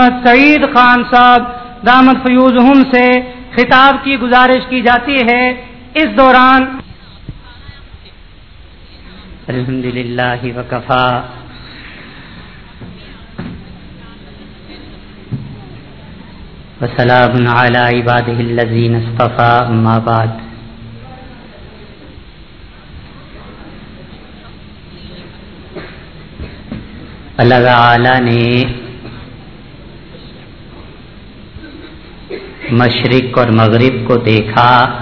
سعید خان صاحب دامت فیوز ہم سے خطاب کی گزارش کی جاتی ہے۔ اس دوران الحمد للہ وکفا۔ وسلام على عباده الذين اصطفى اما بعد۔ اللہ تعالی نے مشرق اور مغرب کو دیکھا۔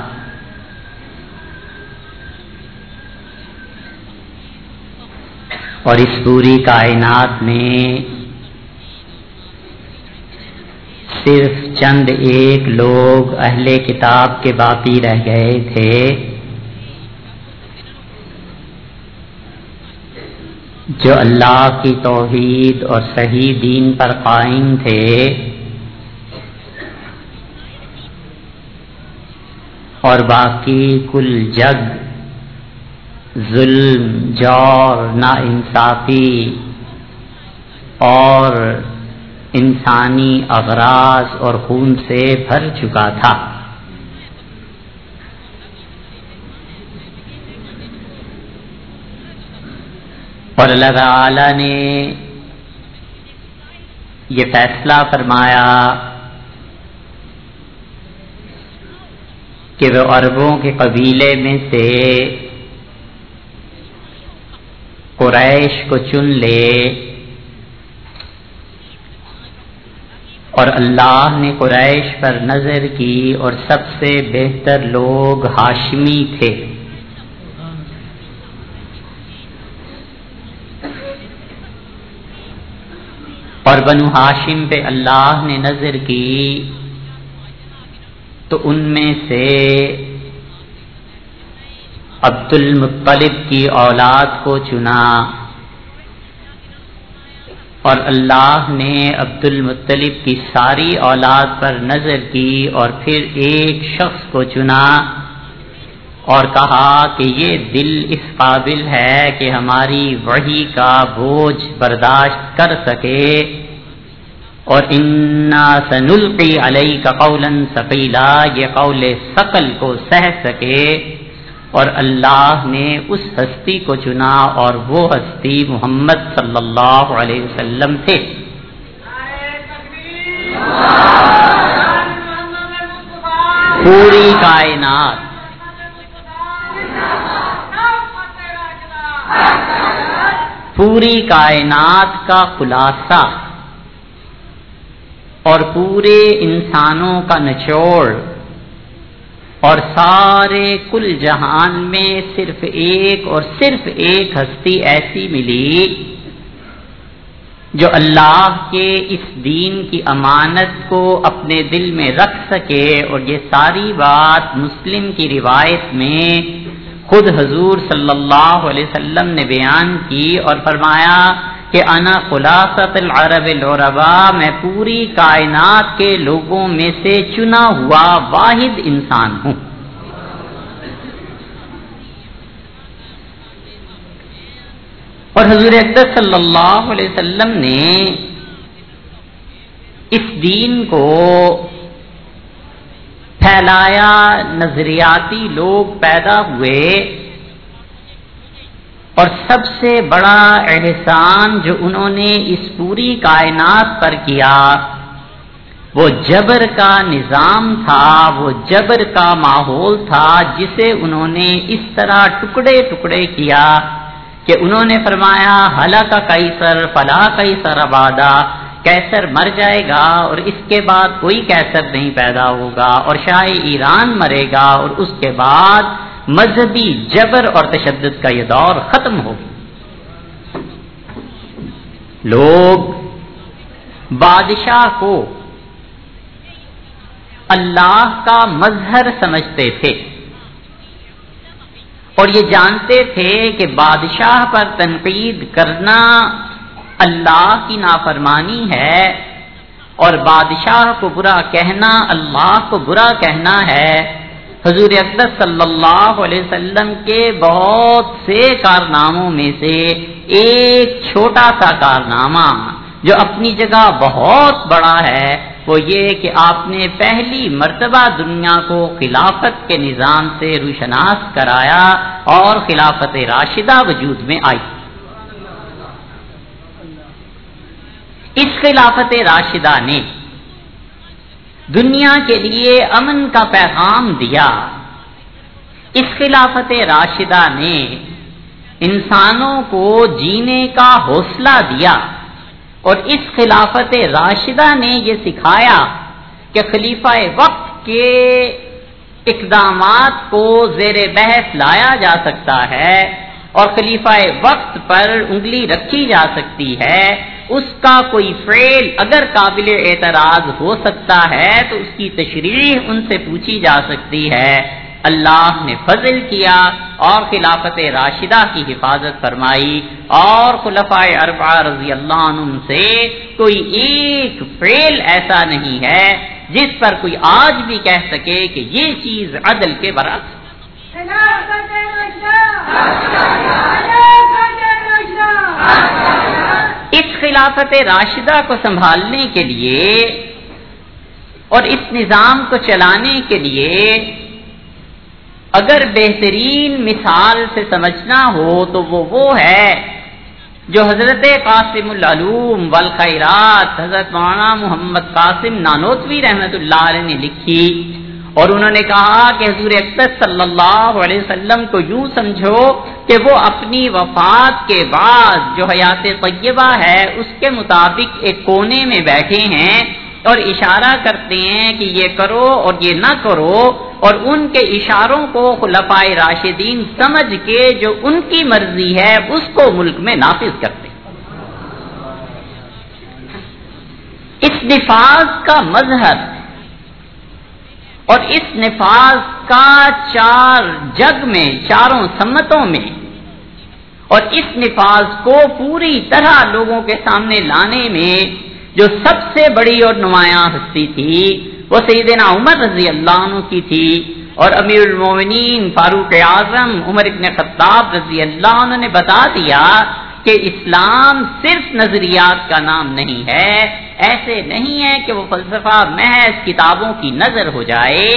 اور اس پوری کائنات میں صرف چند ایک لوگ اہل کتاب کے باقی رہ گئے تھے۔ جو اللہ کی توحید اور صحیح دین پر قائم تھے۔ اور باقی کل جگ، ظلم، جور نا انصافی اور انسانی اغراض اور خون سے بھر چکا تھا۔ اور اللہ تعالی نے یہ فیصلہ فرمایا کہ وہ عربوں کے قبیلے میں سے قریش کو چن لے اور اللہ نے قریش پر نظر کی اور سب سے بہتر لوگ ہاشمی تھے۔ اور بنو ہاشم پہ اللہ نے نظر کی تو ان میں سے عبد المطلب کی اولاد کو چنا اور اللہ نے عبد المطلب کی ساری اولاد پر نظر کی اور پھر ایک شخص کو چنا اور کہا کہ یہ دل اس قابل ہے کہ ہماری وحی کا بوجھ برداشت کر سکے۔ اور انا سنلقی علیہ کا قول ثقیلا یہ قول ثقل کو سہ سکے اور اللہ نے اس ہستی کو چنا اور وہ ہستی محمد صلی اللہ علیہ وسلم تھے۔ پوری کائنات۔ پوری کائنات کا خلاصہ۔ اور پورے انسانوں کا نچوڑ اور سارے کل جہان میں صرف ایک اور صرف ایک ہستی ایسی ملی جو اللہ کے اس دین کی امانت کو اپنے دل میں رکھ سکے اور یہ ساری بات مسلم کی روایت میں خود حضور صلی اللہ علیہ وسلم نے بیان کی اور فرمایا کہ انا خلاصت العرب العربا میں پوری کائنات کے لوگوں میں سے چنا ہوا واحد انسان ہوں۔ اور حضور اقدس صلی اللہ علیہ وسلم نے اس دین کو پھیلایا، نظریاتی لوگ پیدا ہوئے۔ اور سب سے بڑا احسان جو انہوں نے اس پوری کائنات پر کیا، وہ جبر کا نظام تھا، وہ جبر کا ماحول تھا، جسے انہوں نے اس طرح ٹکڑے ٹکڑے کیا کہ انہوں نے فرمایا ہلا کا کیسر فلاح کیسر آبادا کیسر مر جائے گا اور اس کے بعد کوئی کیسر نہیں پیدا ہوگا اور شاہ ایران مرے گا اور اس کے بعد مذہبی جبر اور تشدد کا یہ دور ختم ہو لوگ بادشاہ کو اللہ کا مظہر سمجھتے تھے اور یہ جانتے تھے کہ بادشاہ پر تنقید کرنا اللہ کی نافرمانی ہے اور بادشاہ کو برا کہنا اللہ کو برا کہنا ہے۔ حضور اقدس صلی اللہ علیہ وسلم کے بہت سے کارناموں میں سے ایک چھوٹا سا کارنامہ جو اپنی جگہ بہت بڑا ہے، وہ یہ کہ آپ نے پہلی مرتبہ دنیا کو خلافت کے نظام سے روشناس کرایا اور خلافت راشدہ وجود میں آئی۔ اس خلافت راشدہ نے دنیا کے لیے امن کا پیغام دیا۔ اس خلافت راشدہ نے انسانوں کو جینے کا حوصلہ دیا اور اس خلافت راشدہ نے یہ سکھایا کہ خلیفہ وقت کے اقدامات کو زیر بحث لایا جا سکتا ہے اور خلیفہ وقت پر انگلی رکھی جا سکتی ہے۔ اس کا کوئی فیل اگر قابل اعتراض ہو سکتا ہے تو اس کی تشریح ان سے پوچھی جا سکتی ہے۔ اللہ نے فضل کیا اور خلافت راشدہ کی حفاظت فرمائی۔ اور خلفۂ اربا رضی اللہ عنہ سے کوئی ایک فیل ایسا نہیں ہے جس پر کوئی آج بھی کہہ سکے کہ یہ چیز عدل کے برعکس اس خلافت راشدہ کو سنبھالنے کے لیے اور اس نظام کو چلانے کے لیے اگر بہترین مثال سے سمجھنا ہو تو وہ وہ ہے جو حضرت قاسم العلوم والخیرات، حضرت مولانا محمد قاسم نانوتوی رحمت اللہ علیہ نے لکھی۔ اور انہوں نے کہا کہ حضور اکثر صلی اللہ علیہ وسلم کو یوں سمجھو کہ وہ اپنی وفات کے بعد جو حیات طیبہ ہے، اس کے مطابق ایک کونے میں بیٹھے ہیں اور اشارہ کرتے ہیں کہ یہ کرو اور یہ نہ کرو اور ان کے اشاروں کو خلفائے راشدین سمجھ کے جو ان کی مرضی ہے، اس کو ملک میں نافذ کرتے اس نفاذ کا مذہب اور اس نفاذ کا چار جگ میں، چاروں سمتوں میں۔ اور اس نفاذ کو پوری طرح لوگوں کے سامنے لانے میں جو سب سے بڑی اور نمایاں ہستی تھی، وہ سیدنا عمر رضی اللہ عنہ کی تھی۔ اور امیر المومنین فاروق اعظم عمر ابن خطاب رضی اللہ عنہ نے بتا دیا کہ اسلام صرف نظریات کا نام نہیں ہے، ایسے نہیں ہے کہ وہ فلسفہ، محض کتابوں کی نظر ہو جائے،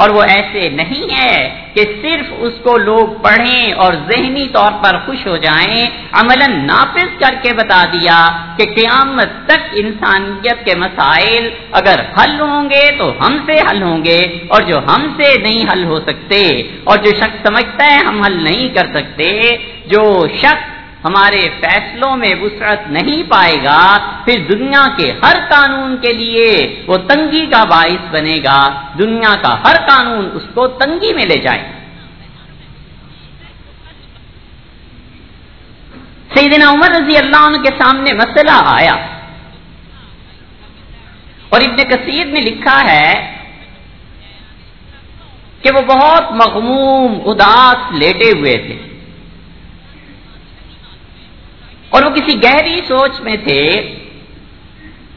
اور وہ ایسے نہیں ہے کہ صرف اس کو لوگ پڑھیں اور ذہنی طور پر خوش ہو جائیں عمل نافذ کر کے بتا دیا کہ قیامت تک انسانیت کے مسائل اگر حل ہوں گے تو ہم سے حل ہوں گے، اور جو ہم سے نہیں حل ہو سکتے، اور جو شخص سمجھتا ہے ہم حل نہیں کر سکتے، جو شخص ہمارے فیصلوں میں وسعت نہیں پائے گا، پھر دنیا کے ہر قانون کے لیے وہ تنگی کا باعث بنے گا۔ دنیا کا ہر قانون اس کو تنگی میں لے جائے۔ سیدنا عمر رضی اللہ عنہ کے سامنے مسئلہ آیا۔ اور ابن کثیر نے لکھا ہے کہ وہ بہت مغموم، اداس لیٹے ہوئے تھے۔ اور وہ کسی گہری سوچ میں تھے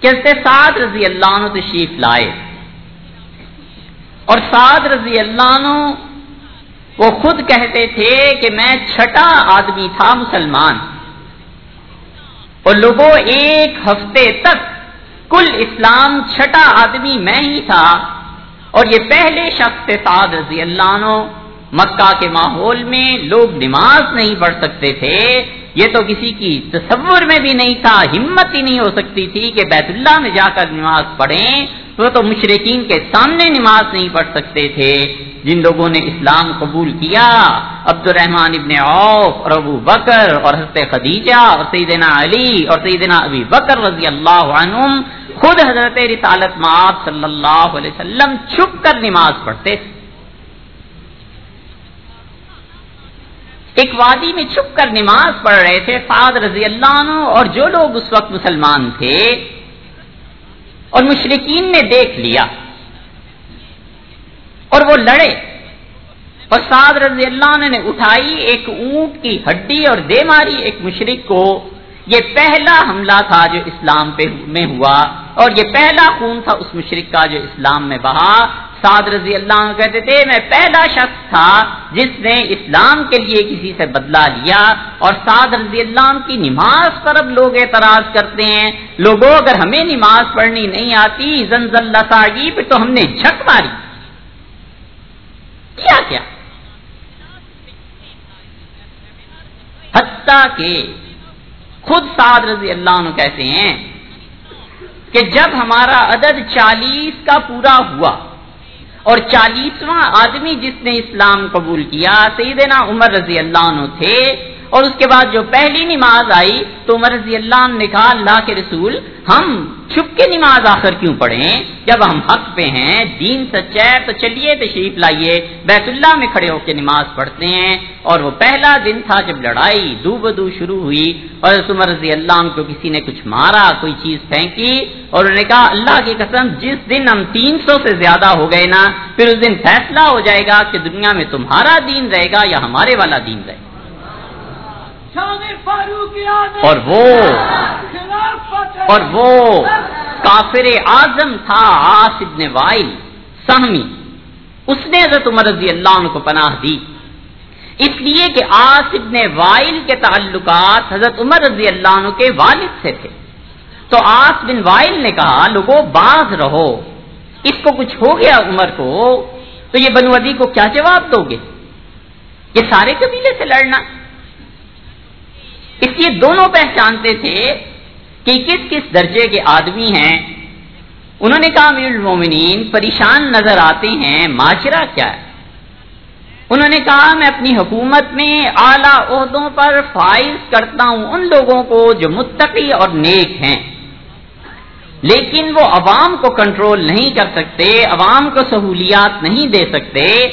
کہ سعد رضی اللہ عنہ تشریف لائے۔ اور سعد رضی اللہ عنہ وہ خود کہتے تھے کہ میں چھٹا آدمی تھا مسلمان۔ اور لوگوں ایک ہفتے تک کل اسلام چھٹا آدمی میں ہی تھا۔ اور یہ پہلے شخص سعد رضی اللہ عنہ۔ مکہ کے ماحول میں لوگ نماز نہیں پڑھ سکتے تھے۔ یہ تو کسی کی تصور میں بھی نہیں تھا، ہمت ہی نہیں ہو سکتی تھی کہ بیت اللہ میں جا کر نماز پڑھیں۔ وہ تو مشرقین کے سامنے نماز نہیں پڑھ سکتے تھے۔ جن لوگوں نے اسلام قبول کیا عبد الرحمان ابن عوف اور ابو بکر اور حضرت خدیجہ اور سیدنا علی اور سیدنا ابی بکر رضی اللہ عنہم، خود حضرت رسالت معاذ صلی اللہ علیہ وسلم چھپ کر نماز پڑھتے تھے۔ ایک وادی میں چھپ کر نماز پڑھ رہے تھے فاد رضی اللہ عنہ، اور جو لوگ اس وقت مسلمان تھے، اور مشرقین نے دیکھ لیا، اور وہ لڑے۔ اور سعد رضی اللہ عنہ نے اٹھائی ایک اونٹ کی ہڈی اور دے ماری ایک مشرق کو۔ یہ پہلا حملہ تھا جو اسلام پہ میں ہوا، اور یہ پہلا خون تھا اس مشرق کا جو اسلام میں بہا۔ سعد رضی اللہ عنہ کہتے تھے، میں پہلا شخص تھا جس نے اسلام کے لیے کسی سے بدلا لیا اور سعد رضی اللہ عنہ کی نماز پر اب لوگ اعتراض کرتے ہیں، لوگوں اگر ہمیں نماز پڑھنی نہیں آتی زنزل پہ تو ہم نے جھک ماری۔ کیا کیا؟ حتیٰ کہ خود سعد رضی اللہ عنہ کہتے ہیں کہ جب ہمارا عدد چالیس کا پورا ہوا اور چالیسواں آدمی جس نے اسلام قبول کیا سیدنا عمر رضی اللہ عنہ تھے اور اس کے بعد جو پہلی نماز آئی تو عمر رضی اللہ عنہ نے کہا، اللہ کے رسول، ہم چھپ کے نماز آخر کیوں پڑھیں؟ جب ہم حق پہ ہیں، دین سچا ہے، تو چلیے تشریف لائیے، بیت اللہ میں کھڑے ہو کے نماز پڑھتے ہیں۔ اور وہ پہلا دن تھا جب لڑائی دو بدو شروع ہوئی اور عمر رضی اللہ عنہ کو کسی نے کچھ مارا، کوئی چیز پھینکی اور انہوں نے کہا، اللہ کی قسم، جس دن ہم تین سو سے زیادہ ہو گئے نا، پھر اس دن فیصلہ ہو جائے گا کہ دنیا میں تمہارا دین رہے گا یا ہمارے والا دین رہے گا۔ اور وہ اور وہ کافر اعظم تھا آصف نے وائل سہمی۔ اس نے حضرت عمر رضی اللہ عنہ کو پناہ دی۔ اس لیے کہ آصف نے وائل کے تعلقات حضرت عمر رضی اللہ عنہ کے والد سے تھے۔ تو آس بن وائل نے کہا لوگوں باز رہو۔ اس کو کچھ ہو گیا عمر کو تو یہ بنوادی کو کیا جواب دو گے؟ یہ سارے قبیلے سے لڑنا۔ اس لیے دونوں پہچانتے تھے کہ کس کس درجے کے آدمی ہیں۔ انہوں نے کہا، امیر المومنین، پریشان نظر آتے ہیں، معاشرہ کیا ہے؟ انہوں نے کہا، میں اپنی حکومت میں اعلی عہدوں پر فائز کرتا ہوں ان لوگوں کو جو متقی اور نیک ہیں۔ لیکن وہ عوام کو کنٹرول نہیں کر سکتے، عوام کو سہولیات نہیں دے سکتے۔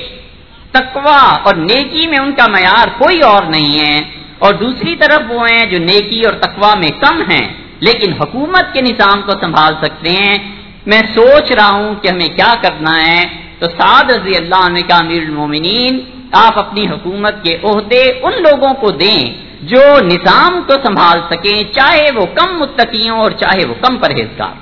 تقوا اور نیکی میں ان کا معیار کوئی اور نہیں ہے۔ اور دوسری طرف وہ ہیں جو نیکی اور تقوا میں کم ہیں، لیکن حکومت کے نظام کو سنبھال سکتے ہیں۔ میں سوچ رہا ہوں کہ ہمیں کیا کرنا ہے۔ تو سعد رضی اللہ عنہ کا امیر المومنین، آپ اپنی حکومت کے عہدے ان لوگوں کو دیں جو نظام کو سنبھال سکیں، چاہے وہ کم متقیوں اور چاہے وہ کم پرہیزگار۔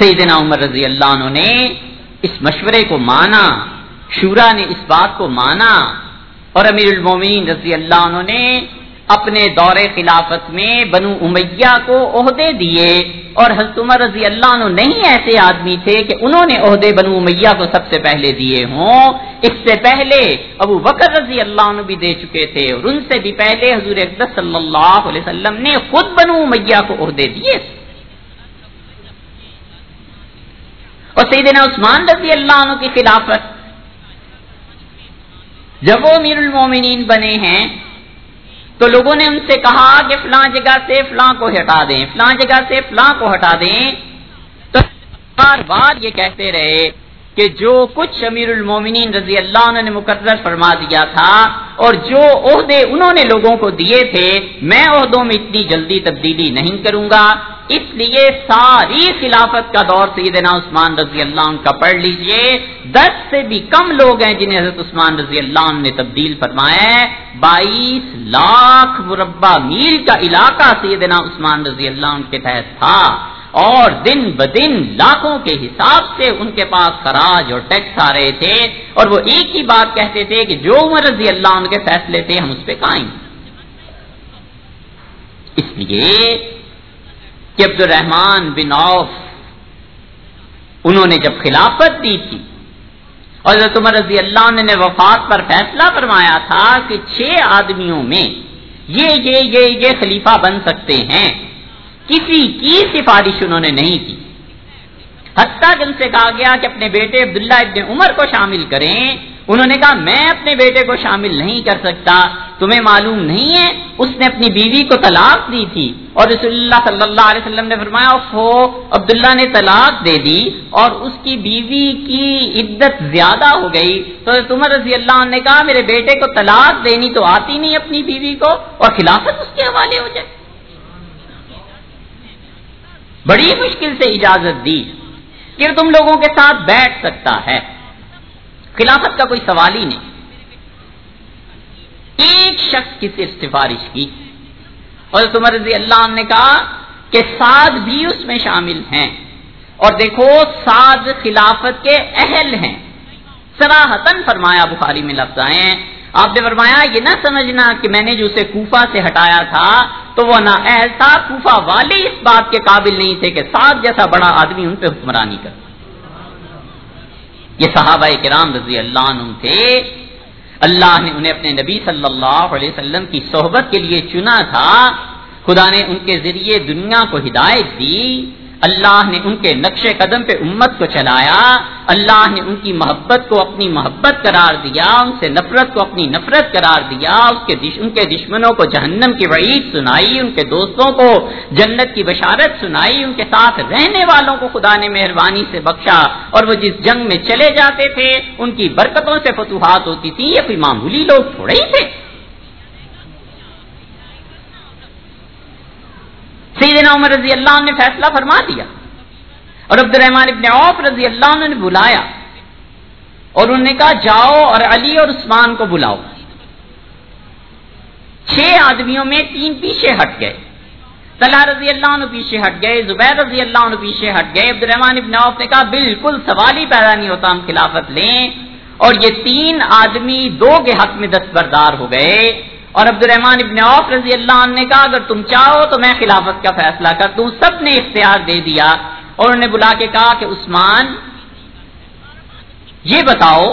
سیدنا عمر رضی اللہ عنہ نے اس مشورے کو مانا، شورا نے اس بات کو مانا اور امیر المومین رضی اللہ عنہ نے اپنے دور خلافت میں بنو امیہ کو عہدے دیے اور حضرت عمر رضی اللہ عنہ نہیں ایسے آدمی تھے کہ انہوں نے عہدے بنو امیہ کو سب سے پہلے دیے ہوں۔ اس سے پہلے ابو بکر رضی اللہ عنہ بھی دے چکے تھے اور ان سے بھی پہلے حضور اقدس صلی اللہ علیہ وسلم نے خود بنو امیہ کو عہدے دیے۔ اور سیدنا عثمان رضی اللہ عنہ کی خلافت جب وہ امیر المومنین بنے ہیں، تو لوگوں نے ان سے کہا کہ فلاں جگہ سے فلاں کو ہٹا دیں، فلاں جگہ سے فلاں کو ہٹا دیں۔ تو بار بار یہ کہتے رہے کہ جو کچھ امیر المومنین رضی اللہ عنہ نے مقرر فرما دیا تھا اور جو عہدے انہوں نے لوگوں کو دیے تھے، میں عہدوں میں اتنی جلدی تبدیلی نہیں کروں گا۔ اس لیے ساری خلافت کا دور سیدنا عثمان رضی اللہ عنہ کا پڑھ لیجیے۔ دس سے بھی کم لوگ ہیں جنہیں حضرت عثمان رضی اللہ عنہ نے تبدیل فرمایا ہے۔ بائیس لاکھ مربع میل کا علاقہ سیدنا عثمان رضی اللہ عنہ کے تحت تھا۔ اور دن بدن لاکھوں کے حساب سے ان کے پاس خراج اور ٹیکس آ رہے تھے۔ اور وہ ایک ہی بات کہتے تھے کہ جو عمر رضی اللہ عنہ کے فیصلے تھے، ہم اس پہ قائم۔ اس لیے کہ عبد الرحمان بن عوف انہوں نے جب خلافت دی تھی اور حضرت عمر رضی اللہ عنہ نے وفات پر فیصلہ فرمایا تھا کہ چھ آدمیوں میں یہ یہ یہ یہ خلیفہ بن سکتے ہیں۔ کسی کی سفارش انہوں نے نہیں کی۔ حتیٰ کہ ان سے کہا گیا کہ اپنے بیٹے عبداللہ ابن عمر کو شامل کریں۔ انہوں نے کہا، میں اپنے بیٹے کو شامل نہیں کر سکتا، تمہیں معلوم نہیں ہے۔ اس نے اپنی بیوی کو طلاق دی تھی۔ اور رسول اللہ صلی اللہ علیہ وسلم نے فرمایا ہو، عبداللہ نے طلاق دے دی اور اس کی بیوی کی عدت زیادہ ہو گئی۔ تو تمر رضی اللہ عنہ نے کہا، میرے بیٹے کو طلاق دینی تو آتی نہیں اپنی بیوی کو اور خلافت اس کے حوالے ہو جائے۔ بڑی مشکل سے اجازت دی۔ کہ تم لوگوں کے ساتھ بیٹھ سکتا ہے۔ خلافت کا کوئی سوال ہی نہیں۔ ایک شخص کی صرف سفارش کی۔ اور تمہر رضی اللہ عنہ نے کہا کہ سعد بھی اس میں شامل ہیں۔ اور دیکھو، سعد خلافت کے اہل ہیں۔ سراہتن فرمایا بخاری میں لفظ آئے آپ نے فرمایا، یہ نہ سمجھنا کہ میں نے جو اسے کوفہ سے ہٹایا تھا، تو وہ نہ ایسا کوفہ والے اس بات کے قابل نہیں تھے کہ سات جیسا بڑا آدمی ان پہ حکمرانی کر یہ صحابہ کرام رضی اللہ عنہ تھے۔ اللہ نے انہیں اپنے نبی صلی اللہ علیہ وسلم کی صحبت کے لیے چنا تھا۔ خدا نے ان کے ذریعے دنیا کو ہدایت دی۔ اللہ نے ان کے نقش قدم پہ امت کو چلایا، اللہ نے ان کی محبت کو اپنی محبت قرار دیا، ان سے نفرت کو اپنی نفرت قرار دیا، اس کے دش، ان کے دشمنوں کو جہنم کی وعید سنائی، ان کے دوستوں کو جنت کی بشارت سنائی، ان کے ساتھ رہنے والوں کو خدا نے مہربانی سے بخشا، اور وہ جس جنگ میں چلے جاتے تھے، ان کی برکتوں سے فتوحات ہوتی تھی یہ کوئی معمولی لوگ تھوڑے ہی تھے۔ سیدنا عمر رضی اللہ عنہ نے فیصلہ فرما دیا اور عبد الرحمان ابن عوف رضی اللہ عنہ نے بلایا اور انہوں نے کہا، جاؤ اور علی اور عثمان کو بلاؤ۔ چھ آدمیوں میں تین پیچھے ہٹ گئے۔ طلحہ رضی اللہ عنہ پیچھے ہٹ گئے، زبیر رضی اللہ عنہ پیچھے ہٹ گئے۔ عبد الرحمان ابن عوف نے کہا، بالکل سوال ہی پیدا نہیں ہوتا، ہم خلافت لیں۔ اور یہ تین آدمی دو کے حق میں دستبردار ہو گئے۔ اور عبد الرحمان ابن عوف رضی اللہ عنہ نے کہا، اگر تم چاہو تو میں خلافت کا فیصلہ کر دوں۔ سب نے اختیار دے دیا اور انہوں نے بلا کے کہا کہ، عثمان، یہ بتاؤ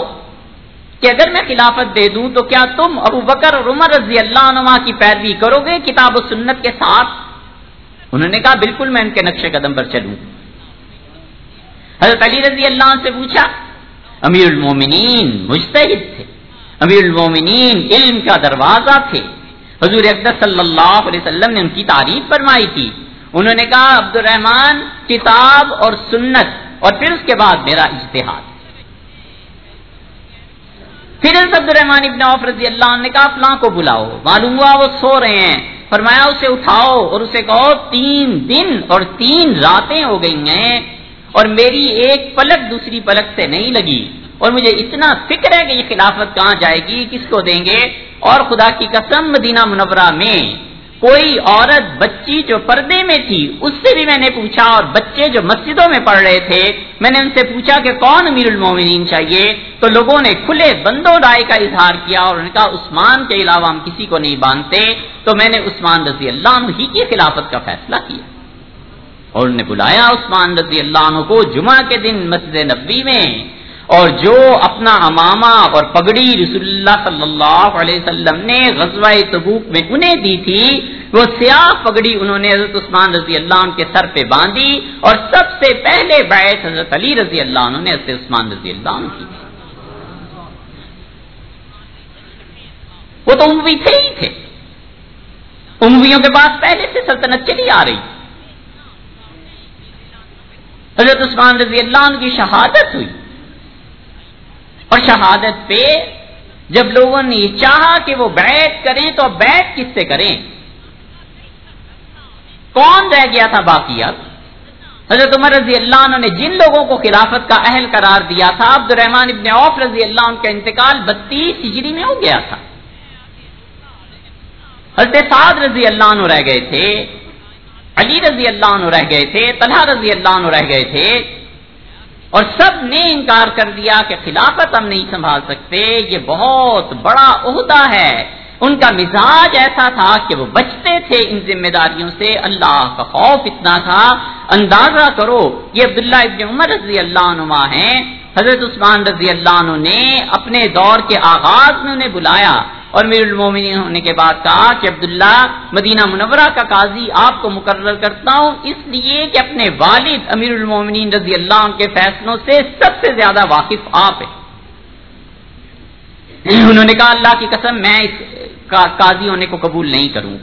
کہ اگر میں خلافت دے دوں تو کیا تم ابو بکر اور عمر رضی اللہ عنہ کی پیروی کرو گے کتاب و سنت کے ساتھ؟ انہوں نے کہا، بالکل میں ان کے نقش قدم پر چلوں۔ حضرت علی رضی اللہ عنہ سے پوچھا امیر المومنین مجتہد تھے؟ امیر المومنین، علم کا دروازہ تھے۔ حضور اقدس صلی اللہ علیہ وسلم نے ان کی تعریف فرمائی تھی۔ انہوں نے کہا عبد الرحمان کتاب اور سنت۔ اور پھر اس کے بعد میرا اشتہاد پھر عبد الرحمان ابن عوف رضی اللہ عنہ نے کہا، فلاں کو بلاؤ۔ معلوم ہوا وہ سو رہے ہیں۔ فرمایا، اسے اٹھاؤ اور اسے کہو، تین دن اور تین راتیں ہو گئی ہیں اور میری ایک پلک دوسری پلک سے نہیں لگی۔ اور مجھے اتنا فکر ہے کہ یہ خلافت کہاں جائے گی، کس کو دیں گے؟ اور خدا کی قسم مدینہ منورہ میں کوئی عورت بچی جو پردے میں تھی، اس سے بھی میں نے پوچھا اور بچے جو مسجدوں میں پڑھ رہے تھے، میں نے ان سے پوچھا کہ کون امیر المومنین چاہیے؟ تو لوگوں نے کھلے بندوں رائے کا اظہار کیا اور انہوں نے کہا عثمان کے علاوہ ہم کسی کو نہیں باندھتے تو میں نے عثمان رضی اللہ عنہ ہی کی خلافت کا فیصلہ کیا۔ اور انہوں نے بلایا عثمان رضی اللہ عنہ کو جمعہ کے دن مسجد نبی میں۔ اور جو اپنا امامہ اور پگڑی رسول اللہ صلی اللہ علیہ وسلم نے غزوہ تبوک میں انہیں دی تھی، وہ سیاہ پگڑی انہوں نے حضرت عثمان رضی اللہ عنہ کے سر پہ باندھی اور سب سے پہلے بیعت حضرت علی رضی اللہ عنہ نے حضرت عثمان رضی اللہ عنہ کی۔ وہ تو اموی تھے ہی تھے۔ امویوں کے پاس پہلے سے سلطنت چلی آ رہی۔ حضرت عثمان رضی اللہ عنہ کی شہادت ہوئی۔ اور شہادت پہ جب لوگوں نے یہ چاہا کہ وہ بیٹھ کریں تو بیٹھ کس سے کریں؟ کون رہ گیا تھا باقی اب حضرت عمر رضی اللہ عنہ نے جن لوگوں کو خلافت کا اہل قرار دیا تھا عبد الرحمان ابن عوف رضی اللہ عنہ کا انتقال بتیس ہجری میں ہو گیا تھا۔ حضرت سعد رضی اللہ عنہ رہ گئے تھے، علی رضی اللہ عنہ رہ گئے تھے، طلحہ رضی اللہ عنہ رہ گئے تھے۔ اور سب نے انکار کر دیا کہ خلافت ہم نہیں سنبھال سکتے، یہ بہت بڑا عہدہ ہے۔ ان کا مزاج ایسا تھا کہ وہ بچتے تھے ان ذمہ داریوں سے۔ اللہ کا خوف اتنا تھا۔ اندازہ کرو، یہ عبداللہ ابن عمر رضی اللہ عنہ ہیں۔ حضرت عثمان رضی اللہ عنہ نے اپنے دور کے آغاز میں انہیں بلایا۔ اور میر المومنین ہونے کے بعد کہا کہ عبداللہ مدینہ منورہ کا قاضی آپ کو مقرر کرتا ہوں، اس لیے کہ اپنے والد امیر المومنین رضی اللہ عنہ کے فیصلوں سے سب سے زیادہ واقف آپ ہیں۔ انہوں نے کہا، اللہ کی قسم، میں اس قاضی ہونے کو قبول نہیں کروں۔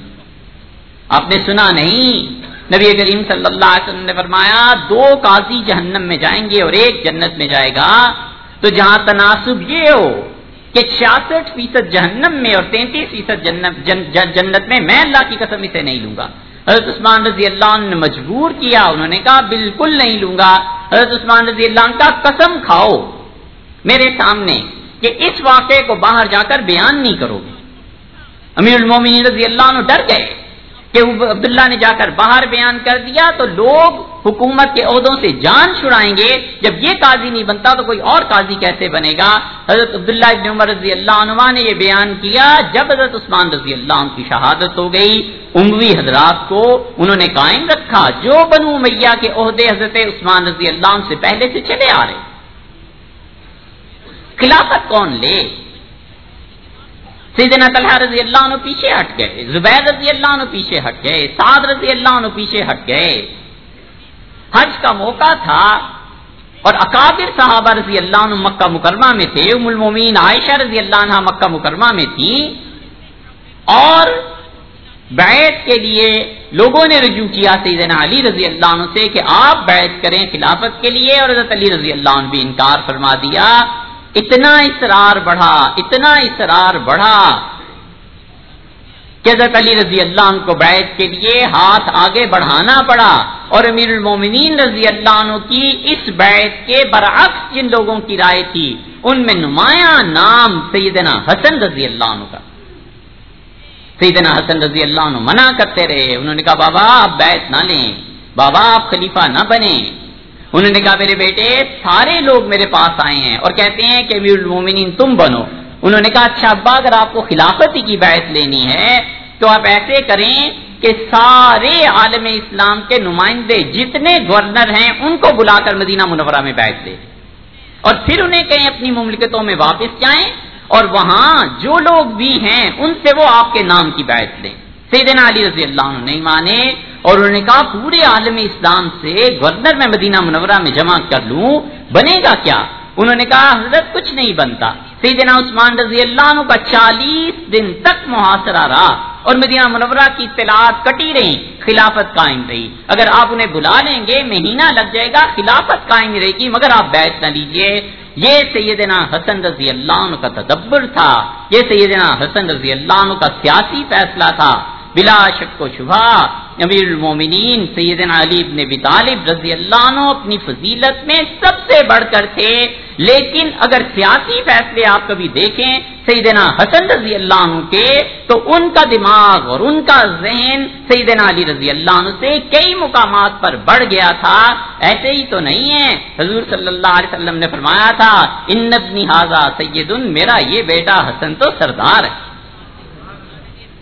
آپ نے سنا نہیں؟ نبی کریم صلی اللہ علیہ وسلم نے فرمایا، دو قاضی جہنم میں جائیں گے اور ایک جنت میں جائے گا۔ تو جہاں تناسب یہ ہو کہ چھیاسٹھ فیصد جہنم میں اور تینتیس فیصد جنت میں میں اللہ کی قسم اسے نہیں لوں گا۔ حضرت عثمان رضی اللہ عنہ نے مجبور کیا، انہوں نے کہا، بالکل نہیں لوں گا۔ حضرت عثمان رضی اللہ عنہ کا قسم کھاؤ میرے سامنے کہ اس واقعے کو باہر جا کر بیان نہیں کرو گے۔ امیر المومنین رضی اللہ عنہ ڈر گئے۔ کہ عبداللہ نے جا کر باہر بیان کر دیا تو لوگ حکومت کے عہدوں سے جان چھڑائیں گے۔ جب یہ قاضی نہیں بنتا تو کوئی اور قاضی کیسے بنے گا؟ حضرت عبداللہ ابن عمر رضی اللہ عنہ نے یہ بیان کیا۔ جب حضرت عثمان رضی اللہ عنہ کی شہادت ہو گئی عموی حضرات کو انہوں نے قائم رکھا۔ جو بنو میاں کے عہدے حضرت عثمان رضی اللہ عنہ سے پہلے سے چلے آ رہے۔ خلافت کون لے؟ سیدنا طلحہ رضی اللہ عنہ پیچھے ہٹ گئے، زبیر رضی اللہ عنہ پیچھے ہٹ گئے، سعد رضی اللہ عنہ پیچھے ہٹ گئے۔ حج کا موقع تھا اور اکابر صحابہ رضی اللہ عنہ مکہ مکرمہ میں تھے، ام المومین عائشہ رضی اللہ عنہ مکہ مکرمہ میں تھی۔ اور بیعت کے لیے لوگوں نے رجوع کیا سیدنا علی رضی اللہ عنہ سے کہ آپ بیعت کریں خلافت کے لیے اور حضرت علی رضی اللہ عنہ بھی انکار فرما دیا۔ اتنا اصرار بڑھا، اتنا اصرار بڑھا کہ حضرت علی رضی اللہ عنہ کو بیعت کے لیے ہاتھ آگے بڑھانا پڑا اور امیر المومنین رضی اللہ عنہ کی اس بیعت کے برعکس جن لوگوں کی رائے تھی، ان میں نمایاں نام سیدنا حسن رضی اللہ عنہ کا۔ سیدنا حسن رضی اللہ عنہ منع کرتے رہے، انہوں نے کہا، بابا آپ بیعت نہ لیں، بابا آپ خلیفہ نہ بنیں۔ انہوں نے کہا، میرے بیٹے، سارے لوگ میرے پاس آئے ہیں اور کہتے ہیں کہ امیر المومنین تم بنو۔ انہوں نے کہا اچھا ابا، اگر آپ کو خلافت کی بیعت لینی ہے، تو آپ ایسے کریں کہ سارے عالم اسلام کے نمائندے جتنے گورنر ہیں، ان کو بلا کر مدینہ منورہ میں بیٹھ دے۔ اور پھر انہیں کہیں اپنی مملکتوں میں واپس جائیں اور وہاں جو لوگ بھی ہیں، ان سے وہ آپ کے نام کی بیعت لیں۔ سیدنا علی رضی اللہ عنہ نہیں مانے اور انہوں نے کہا پورے عالم اسلام سے گورنر میں مدینہ منورہ میں جمع کر لوں، بنے گا کیا؟ انہوں نے کہا حضرت کچھ نہیں بنتا۔ سیدنا عثمان رضی اللہ عنہ کا چالیس دن تک محاصرہ رہا اور مدینہ منورہ کی اطلاعات کٹی رہی، خلافت قائم رہی۔ اگر آپ انہیں بلا لیں گے، مہینہ لگ جائے گا، خلافت قائم رہے گی، مگر آپ بیٹھ نہ لیجیے یہ سیدنا حسن رضی اللہ عنہ کا تدبر تھا۔ یہ سیدنا حسن رضی اللہ عنہ کا سیاسی فیصلہ تھا۔ بلا شک و شبہ امیر المومنین سیدنا علی بن ابی طالب رضی اللہ عنہ اپنی فضیلت میں سب سے بڑھ کر تھے۔ لیکن اگر سیاسی فیصلے آپ کبھی دیکھیں سیدنا حسن رضی اللہ عنہ کے، تو ان کا دماغ اور ان کا ذہن سیدنا علی رضی اللہ عنہ سے کئی مقامات پر بڑھ گیا تھا۔ ایسے ہی تو نہیں ہے۔ حضور صلی اللہ علیہ وسلم نے فرمایا تھا، ان ابنی حاضہ سید میرا یہ بیٹا حسن تو سردار ہے۔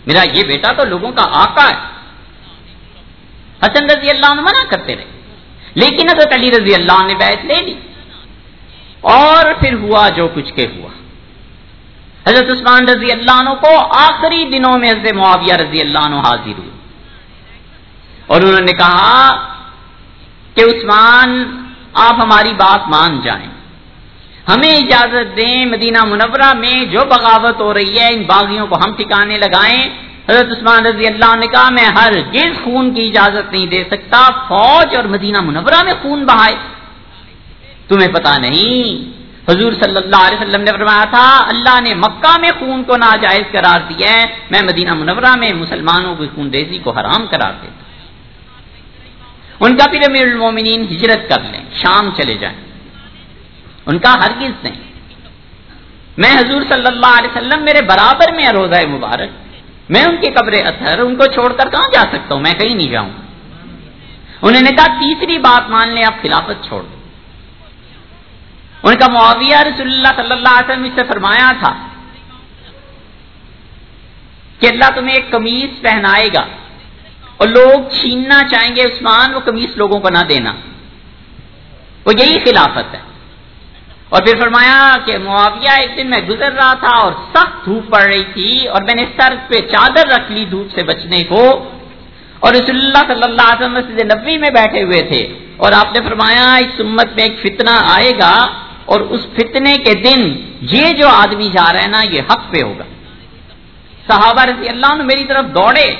میرا یہ بیٹا تو لوگوں کا آقا ہے۔ حسن رضی اللہ عنہ منع کرتے رہے۔ لیکن حضرت علی رضی اللہ عنہ نے بیعت لے لی۔ اور پھر ہوا جو کچھ کے ہوا۔ حضرت عثمان رضی اللہ عنہ کو آخری دنوں میں حضرت معاویہ رضی اللہ عنہ حاضر ہوئے۔ اور انہوں نے کہا کہ عثمان، آپ ہماری بات مان جائیں۔ ہمیں اجازت دیں مدینہ منورہ میں جو بغاوت ہو رہی ہے، ان باغیوں کو ہم ٹھکانے لگائیں۔ حضرت عثمان رضی اللہ نے کہا، میں ہر گز خون کی اجازت نہیں دے سکتا، فوج اور مدینہ منورہ میں خون بہائے۔ تمہیں پتا نہیں، حضور صلی اللہ علیہ وسلم نے فرمایا تھا، اللہ نے مکہ میں خون کو ناجائز قرار دیا ہے، میں مدینہ منورہ میں مسلمانوں کی خون ریزی کو حرام قرار دیتا ان کا پھر امیر المومنین ہجرت کر لیں، شام چلے جائیں۔ ان کا ہرگز نہیں۔ میں حضور صلی اللہ علیہ وسلم میرے برابر میں روزہ مبارک، میں ان کے قبر اثر ان کو چھوڑ کر کہاں جا سکتا ہوں؟ میں کہیں نہیں جاؤں۔ انہوں نے کہا، تیسری بات مان لیں، آپ خلافت چھوڑ دو ان کا معاویہ رسول اللہ صلی اللہ علیہ وسلم سے فرمایا تھا کہ اللہ تمہیں ایک کمیز پہنائے گا اور لوگ چھیننا چاہیں گے، عثمان، وہ کمیز لوگوں کو نہ دینا۔ وہ یہی خلافت ہے۔ اور پھر فرمایا کہ معاویہ ایک دن میں گزر رہا تھا اور سخت دھوپ پڑ رہی تھی اور میں نے سر پہ چادر رکھ لی دھوپ سے بچنے کو اور رسول اللہ صلی اللہ علیہ وسلم نبی میں بیٹھے ہوئے تھے اور آپ نے فرمایا اس امت میں ایک فتنہ آئے گا اور اس فتنے کے دن یہ جو آدمی جا رہا ہے نا، یہ حق پہ ہوگا۔ صحابہ رضی اللہ نے میری طرف دوڑے،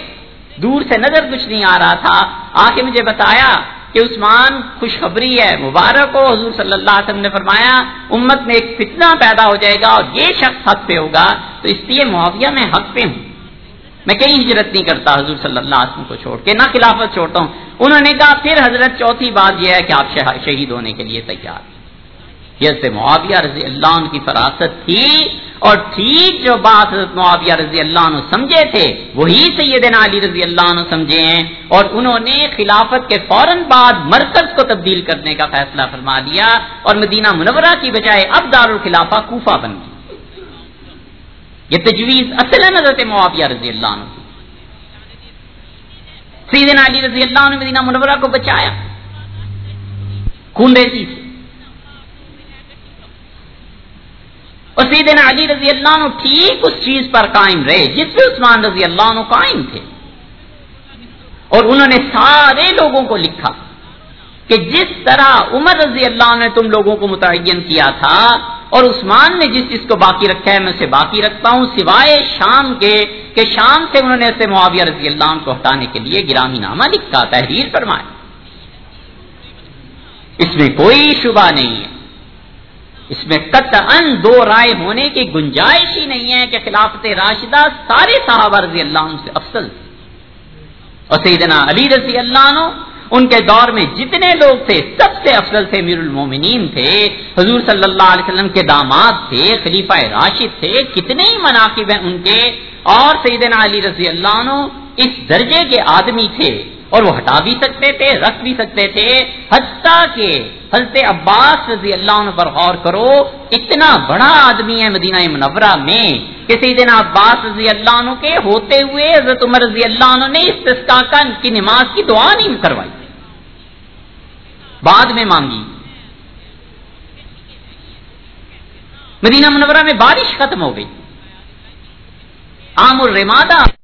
دور سے نظر کچھ نہیں آ رہا تھا۔ آ کے مجھے بتایا کہ عثمان خوشخبری ہے، مبارک ہو، حضور صلی اللہ علیہ وسلم نے فرمایا، امت میں ایک فتنہ پیدا ہو جائے گا اور یہ شخص حق پہ ہوگا، تو اس لیے معاویہ میں حق پہ ہوں۔ میں کہیں ہجرت نہیں کرتا حضور صلی اللہ علیہ وسلم کو چھوڑ کے، نہ خلافت چھوڑتا ہوں۔ انہوں نے کہا، پھر حضرت چوتھی بات یہ ہے کہ آپ شہید ہونے کے لیے تیار۔ یہ معاویہ رضی اللہ عنہ کی فراست تھی اور ٹھیک جو بات حضرت معاویہ رضی اللہ عنہ سمجھے تھے، وہی سیدنا علی رضی اللہ عنہ سمجھے ہیں۔ اور انہوں نے خلافت کے فوراً بعد مرکز کو تبدیل کرنے کا فیصلہ فرما دیا اور مدینہ منورہ کی بجائے اب دارالخلافہ کوفہ بن گئی یہ تجویز اصل ہے حضرت معاویہ رضی اللہ عنہ کی۔ سیدنا علی رضی اللہ عنہ مدینہ منورہ کو بچایا۔ خون ریزی سے اور سیدنا علی رضی اللہ عنہ ٹھیک اس چیز پر قائم رہے، جس پہ عثمان رضی اللہ عنہ قائم تھے۔ اور انہوں نے سارے لوگوں کو لکھا کہ جس طرح عمر رضی اللہ عنہ نے تم لوگوں کو متعین کیا تھا، اور عثمان نے جس چیز کو باقی رکھا ہے، میں اسے باقی رکھتا ہوں، سوائے شام کے کہ شام سے انہوں نے اسے معاویہ رضی اللہ عنہ کو ہٹانے کے لیے گرامی نامہ لکھا، تحریر فرمایا۔ اس میں کوئی شبہ نہیں ہے۔ اس میں قطعا دو رائے ہونے کی گنجائش ہی نہیں ہے کہ خلافت راشدہ سارے صحابہ رضی اللہ عنہ سے افضل اور سیدنا علی رضی اللہ عنہ ان کے دور میں جتنے لوگ تھے، سب سے افضل تھے میر المومنین تھے، حضور صلی اللہ علیہ وسلم کے داماد تھے، خلیفہ راشد تھے، کتنے ہی مناقب ہیں ان کے۔ اور سیدنا علی رضی اللہ عنہ اس درجے کے آدمی تھے۔ اور وہ ہٹا بھی سکتے تھے، رکھ بھی سکتے تھے۔ حتیٰ کہ حضرت عباس رضی اللہ عنہ پر غور کرو، اتنا بڑا آدمی ہے مدینہ منورہ میں کہ سیدنا عباس رضی اللہ عنہ کے ہوتے ہوئے حضرت عمر رضی اللہ عنہ نے استسقا کا کی نماز کی دعا نہیں کروائی۔ بعد میں مانگی۔ مدینہ منورہ میں بارش ختم ہو گئی۔ عام الرمادہ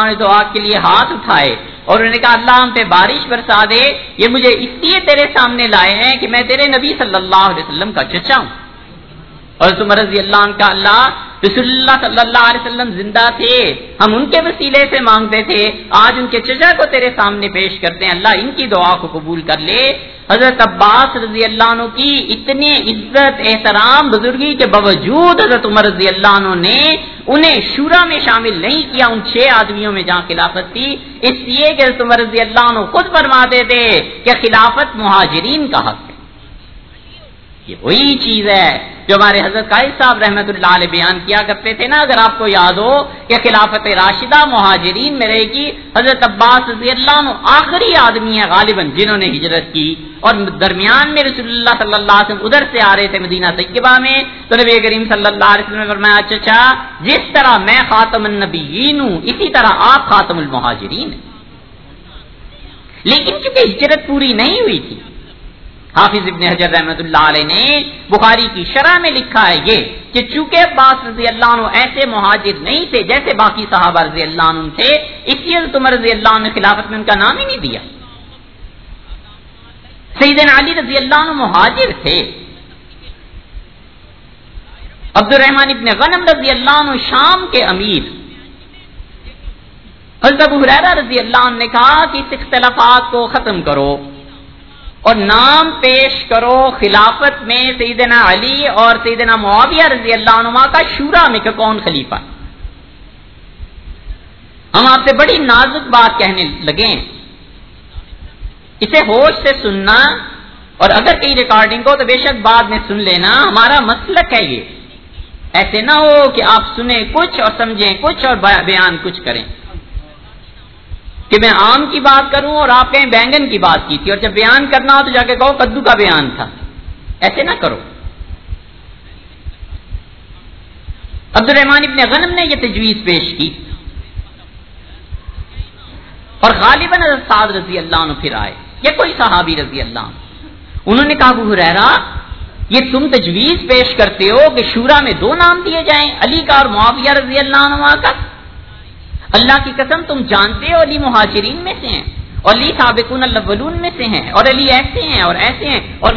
نے دعا کے لیے ہاتھ اٹھائے اور انہوں نے کہا، اللہ ہم پہ بارش برسا دے، یہ مجھے اس لیے تیرے سامنے لائے ہیں کہ میں تیرے نبی صلی اللہ علیہ وسلم کا چچا ہوں۔ اور تم رضی اللہ عنہ کا اللہ رسول اللہ صلی اللہ علیہ وسلم زندہ تھے، ہم ان کے وسیلے سے مانگتے تھے، آج ان کے چچا کو تیرے سامنے پیش کرتے ہیں، اللہ ان کی دعا کو قبول کر لے۔ حضرت عباس رضی اللہ عنہ کی اتنی عزت، احترام، بزرگی کے باوجود حضرت عمر رضی اللہ عنہ نے انہیں شورا میں شامل نہیں کیا، ان چھ آدمیوں میں جہاں خلافت تھی۔ اس لیے کہ حضرت عمر رضی اللہ عنہ خود فرماتے تھے کہ خلافت مہاجرین کا حق ہے۔ یہ وہی چیز ہے جو ہمارے حضرت قائد صاحب رحمت اللہ علیہ بیان کیا کرتے تھے نا، اگر آپ کو یاد ہو کہ خلافت راشدہ مہاجرین میں رہے گی، حضرت عباس رضی اللہ عنہ آخری آدمی ہے غالباً جنہوں نے ہجرت کی۔ اور درمیان میں رسول اللہ صلی اللہ علیہ وسلم ادھر سے آ رہے تھے مدینہ طیبہ میں۔ تو نبی کریم صلی اللہ علیہ وسلم نے فرمایا اچھا اچھا جس طرح میں خاتم النبیین ہوں، اسی طرح آپ خاتم المہاجرین ہیں۔ لیکن چونکہ ہجرت پوری نہیں ہوئی تھی حافظ ابن حجر رحمت اللہ علیہ نے بخاری کی شرح میں لکھا ہے یہ کہ چونکہ عباس رضی اللہ عنہ ایسے مہاجر نہیں تھے جیسے باقی صحابہ رضی اللہ عنہ تھے، اس لیے تمر رضی اللہ عنہ خلافت میں ان کا نام ہی نہیں دیا۔ سیدن علی رضی اللہ عنہ مہاجر تھے۔ عبد الرحمان ابن غنم رضی اللہ عنہ شام کے امیر۔ حضرت ابو حریرہ رضی اللہ عنہ نے کہا کہ اس اختلافات کو ختم کرو۔ اور نام پیش کرو خلافت میں سیدنا علی اور سیدنا معاویہ رضی اللہ عنہ کا شورا میں کہ کون خلیفہ ہم آپ سے بڑی نازک بات کہنے لگے اسے ہوش سے سننا اور اگر کہیں ریکارڈنگ ہو تو بے شک بعد میں سن لینا، ہمارا مسلک ہے یہ۔ ایسے نہ ہو کہ آپ سنیں کچھ اور سمجھیں کچھ اور بیان کچھ کریں۔ کہ میں آم کی بات کروں اور آپ کہیں بینگن کی بات کی تھی اور جب بیان کرنا ہو تو جا کے کہو کدو کا بیان تھا۔ ایسے نہ کرو۔ عبد الرحمان ابن غنم نے یہ تجویز پیش کی۔ اور غالباً سعد رضی اللہ عنہ پھر آئے۔ یہ کوئی صحابی رضی اللہ عنہ۔ انہوں نے کہا وہ رہا یہ تم تجویز پیش کرتے ہو کہ شورا میں دو نام دیے جائیں، علی کا اور معاویہ رضی اللہ عنہ کا۔ اللہ کی قسم تم جانتے ہو علی مہاجرین میں سے ہیں اور علی سابقون الاولون میں سے ہیں اور علی ایسے ہیں اور ایسے ہیں اور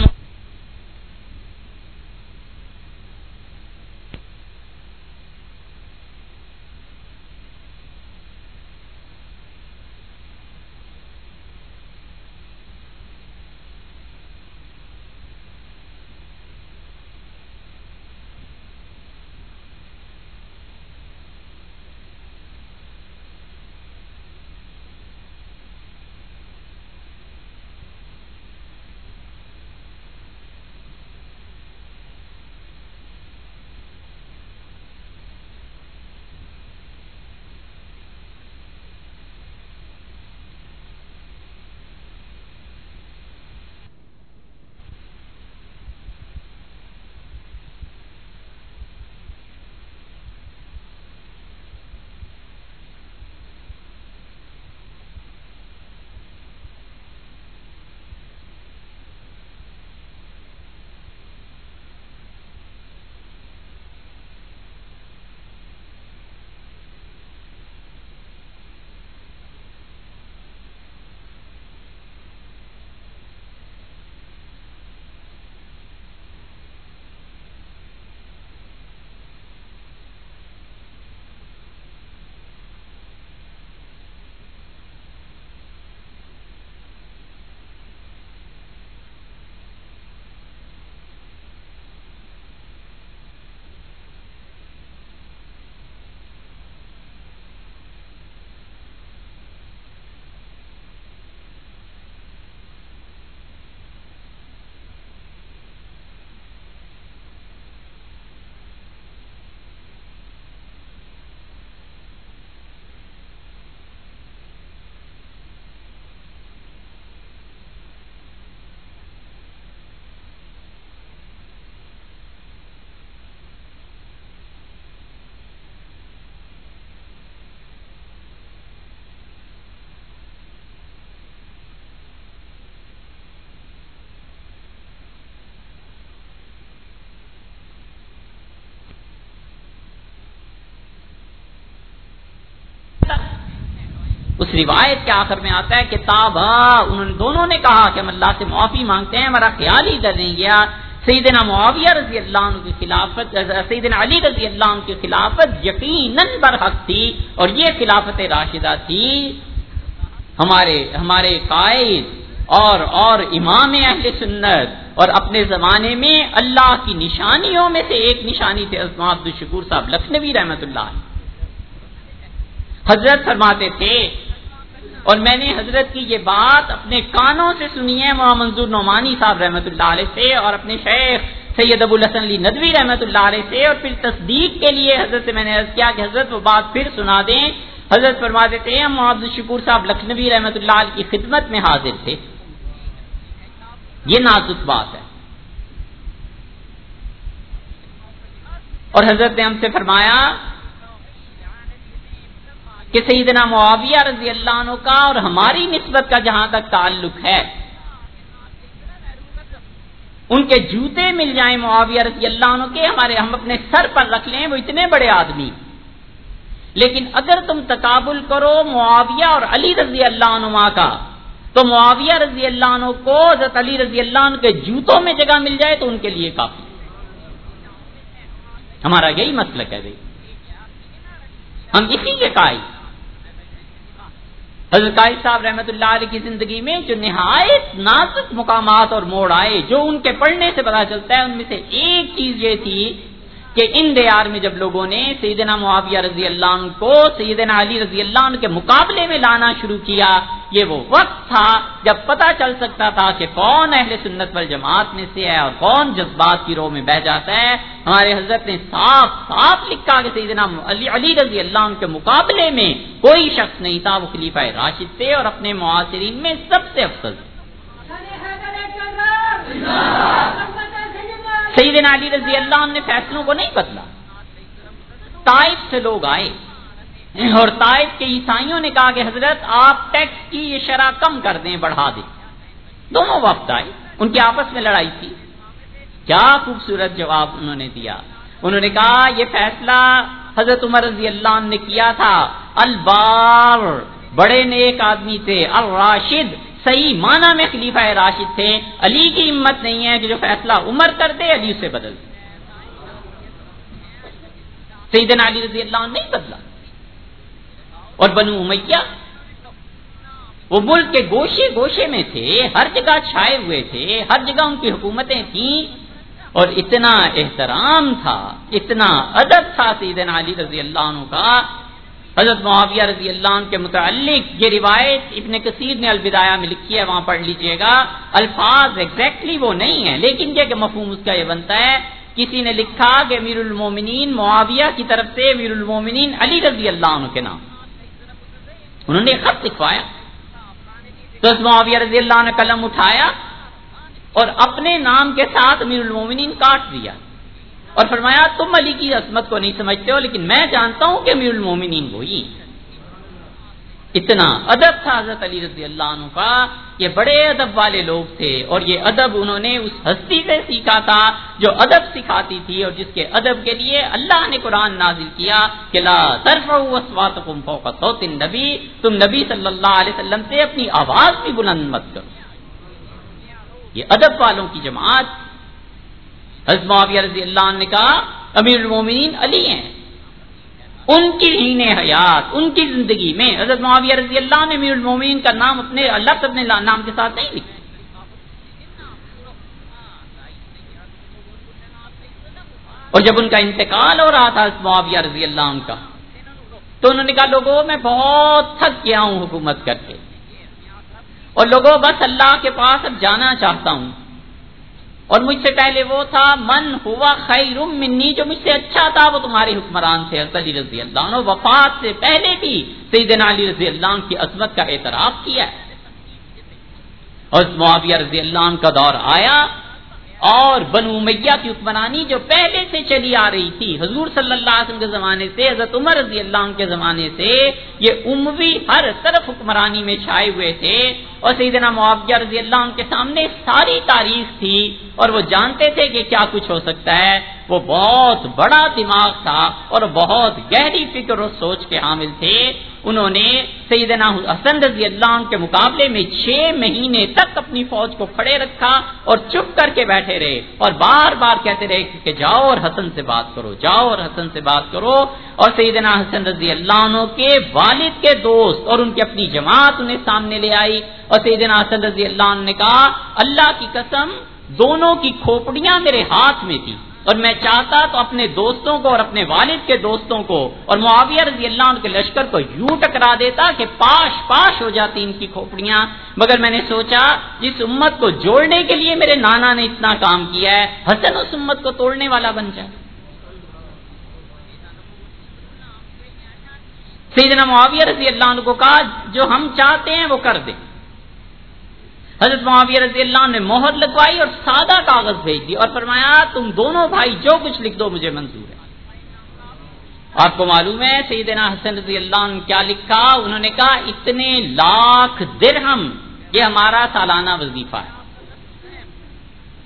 روایت کے آخر میں آتا ہے کہ تابا انہوں دونوں نے کہا کہ ہم اللہ سے معافی مانگتے ہیں، ہمارا خیال ہی کر دیں گیا۔ سیدنا معاویہ رضی اللہ عنہ کی خلافت، سیدنا علی رضی اللہ عنہ کی خلافت یقیناً برحق تھی اور یہ خلافت راشدہ تھی۔ ہمارے ہمارے قائد اور اور امام اہل سنت اور اپنے زمانے میں اللہ کی نشانیوں میں سے ایک نشانی تھے عبد الشکور صاحب لکھنوی رحمت اللہ حضرت فرماتے تھے اور میں نے حضرت کی یہ بات اپنے کانوں سے سنی ہے محمد منظور نعمانی صاحب رحمۃ اللہ علیہ سے اور اپنے شیخ سید ابو الحسن علی ندوی رحمۃ اللہ علیہ سے اور پھر تصدیق کے لیے حضرت سے میں نے عرض کیا کہ حضرت وہ بات پھر سنا دیں۔ حضرت فرما دیتے ہیں محمد الشکور صاحب لکھنوی رحمۃ اللہ علیہ کی خدمت میں حاضر تھے۔ یہ نازک بات ہے۔ اور حضرت نے ہم سے فرمایا کہ سیدنا معاویہ رضی اللہ عنہ کا اور ہماری نسبت کا جہاں تک تعلق ہے۔ ان کے جوتے مل جائیں معاویہ رضی اللہ عنہ کے، ہمارے ہم اپنے سر پر رکھ لیں، وہ اتنے بڑے آدمی۔ لیکن اگر تم تقابل کرو معاویہ اور علی رضی اللہ عنہ کا، تو معاویہ رضی اللہ عنہ کو، حضرت علی رضی اللہ عنہ کے جوتوں میں جگہ مل جائے تو ان کے لیے کافی۔ ہمارا یہی مسئلہ ہے بھائی ہم اسی کے قائد حضرت قائد صاحب رحمۃ اللہ علیہ کی زندگی میں جو نہایت نازک مقامات اور موڑ آئے، جو ان کے پڑھنے سے پتا چلتا ہے، ان میں سے ایک چیز یہ تھی کہ ان دیار میں جب لوگوں نے سیدنا معاویہ رضی اللہ عنہ کو سیدنا علی رضی اللہ عنہ کے مقابلے میں لانا شروع کیا یہ وہ وقت تھا جب پتا چل سکتا تھا کہ کون اہل سنت پر جماعت میں سے ہے اور کون جذبات کی رو میں بہ جاتا ہے۔ ہمارے حضرت نے صاف صاف لکھا کہ سیدنا علی علی رضی اللہ عنہ کے مقابلے میں کوئی شخص نہیں تھا وہ خلیفہ راشد تھے اور اپنے معاصرین میں سب سے افضل۔ تھے سیدنا علی رضی اللہ عنہ نے فیصلوں کو نہیں بدلا۔ طائف سے لوگ آئے۔ اور طائف کے عیسائیوں نے کہا کہ حضرت، آپ ٹیکس کی یہ شرح کم کر دیں، بڑھا دیں۔ دونوں وقت آئے۔ ان کی آپس میں لڑائی تھی۔ کیا خوبصورت جواب انہوں نے دیا۔ انہوں نے کہا، یہ فیصلہ حضرت عمر رضی اللہ عنہ نے کیا تھا۔ البار، بڑے نیک آدمی تھے۔ الراشد صحیح معنی میں خلیفہ راشد تھے، علی کی ہمت نہیں ہے کہ جو فیصلہ عمر کر دے، علی سے بدل سیدنا علی رضی اللہ عنہ نہیں بدلا۔ اور بنو امیہ، وہ ملک کے گوشے گوشے میں تھے، ہر جگہ چھائے ہوئے تھے، ہر جگہ ان کی حکومتیں تھیں۔ اور اتنا احترام تھا، اتنا ادب تھا سیدنا علی رضی اللہ عنہ کا حضرت معاویہ رضی اللہ عنہ کے متعلق یہ روایت ابن کثیر نے الوداع میں لکھی ہے، وہاں پڑھ لیجیے گا۔ الفاظ ایگزیکٹلی وہ نہیں ہے لیکن یہ کہ مفہوم اس کا یہ بنتا ہے۔ کسی نے لکھا کہ امیر المومنین معاویہ کی طرف سے امیر المومنین علی رضی اللہ عنہ کے نام۔ انہوں نے خط لکھوایا۔ تو اس معاویہ رضی اللہ عنہ قلم اٹھایا اور اپنے نام کے ساتھ امیر المومنین کاٹ دیا۔ اور فرمایا، تم علی کی عصمت کو نہیں سمجھتے ہو، لیکن میں جانتا ہوں کہ امیر المومنین وہی اتنا ادب تھا حضرت علی رضی اللہ عنہ کا، یہ بڑے ادب والے لوگ تھے اور یہ ادب انہوں نے اس ہستی سے سیکھا تھا جو ادب سکھاتی تھی اور جس کے ادب کے لیے اللہ نے قرآن نازل کیا کہ لا فوق صوت النبی، تم نبی صلی اللہ علیہ وسلم سے اپنی آواز بھی بلند مت کرو۔ یہ ادب والوں کی جماعت حضرت معاویہ رضی اللہ عنہ نے کہا، امیر المومنین علی ہیں۔ ان کی ہین حیات، ان کی زندگی میں حضرت معاویہ رضی اللہ نے میر المومین کا نام اپنے اللہ اپنے نام کے ساتھ نہیں لکھا۔ اور جب ان کا انتقال ہو رہا تھا معاویہ رضی اللہ عنہ کا، تو انہوں نے کہا، لوگوں، میں بہت تھک گیا ہوں حکومت کر کے۔ اور لوگوں، بس اللہ کے پاس اب جانا چاہتا ہوں۔ اور مجھ سے پہلے وہ تھا، من ہوا خیر منی، جو مجھ سے اچھا تھا، وہ تمہارے حکمران تھے علی رضی اللہ عنہ، وفات سے پہلے بھی سیدنا علی رضی اللہ عنہ کی عظمت کا اعتراف کیا اور معاویہ رضی اللہ عنہ کا دور آیا اور بنو میاں کی حکمرانی جو پہلے سے چلی آ رہی تھی، حضور صلی اللہ علیہ وسلم کے زمانے سے، حضرت عمر رضی اللہ عنہ کے زمانے سے، یہ عموی ہر طرف حکمرانی میں چھائے ہوئے تھے۔ اور سیدنا معاویہ رضی اللہ عنہ کے سامنے ساری تاریخ تھی اور وہ جانتے تھے کہ کیا کچھ ہو سکتا ہے۔ وہ بہت بڑا دماغ تھا اور بہت گہری فکر و سوچ کے حامل تھے۔ انہوں نے سیدنا حسن رضی اللہ عنہ کے مقابلے میں چھ مہینے تک اپنی فوج کو کھڑے رکھا اور چپ کر کے بیٹھے رہے اور بار بار کہتے رہے کہ جاؤ اور حسن سے بات کرو، جاؤ اور حسن سے بات کرو۔ اور سیدنا حسن رضی اللہ عنہ کے والد کے دوست اور ان کی اپنی جماعت انہیں سامنے لے آئی۔ اور سیدنا حسن رضی اللہ عنہ نے کہا، اللہ کی قسم، دونوں کی کھوپڑیاں میرے ہاتھ میں تھی اور میں چاہتا تو اپنے دوستوں کو اور اپنے والد کے دوستوں کو اور معاویہ رضی اللہ عنہ کے لشکر کو یوں ٹکرا دیتا کہ پاش پاش ہو جاتی ان کی کھوپڑیاں۔ مگر میں نے سوچا، جس امت کو جوڑنے کے لیے میرے نانا نے اتنا کام کیا ہے، حسن اس امت کو توڑنے والا بن جائے۔ سیدنا معاویہ رضی اللہ عنہ کو کہا، جو ہم چاہتے ہیں وہ کر دیں۔ حضرت معاویہ رضی اللہ نے مہر لگوائی اور سادہ کاغذ بھیج دی اور فرمایا، تم دونوں بھائی جو کچھ لکھ دو مجھے منظور ہے۔ آپ کو معلوم ہے، سیدنا حسن رضی اللہ نے کیا لکھا؟ انہوں نے کہا، اتنے لاکھ درہم، یہ ہمارا سالانہ وظیفہ ہے۔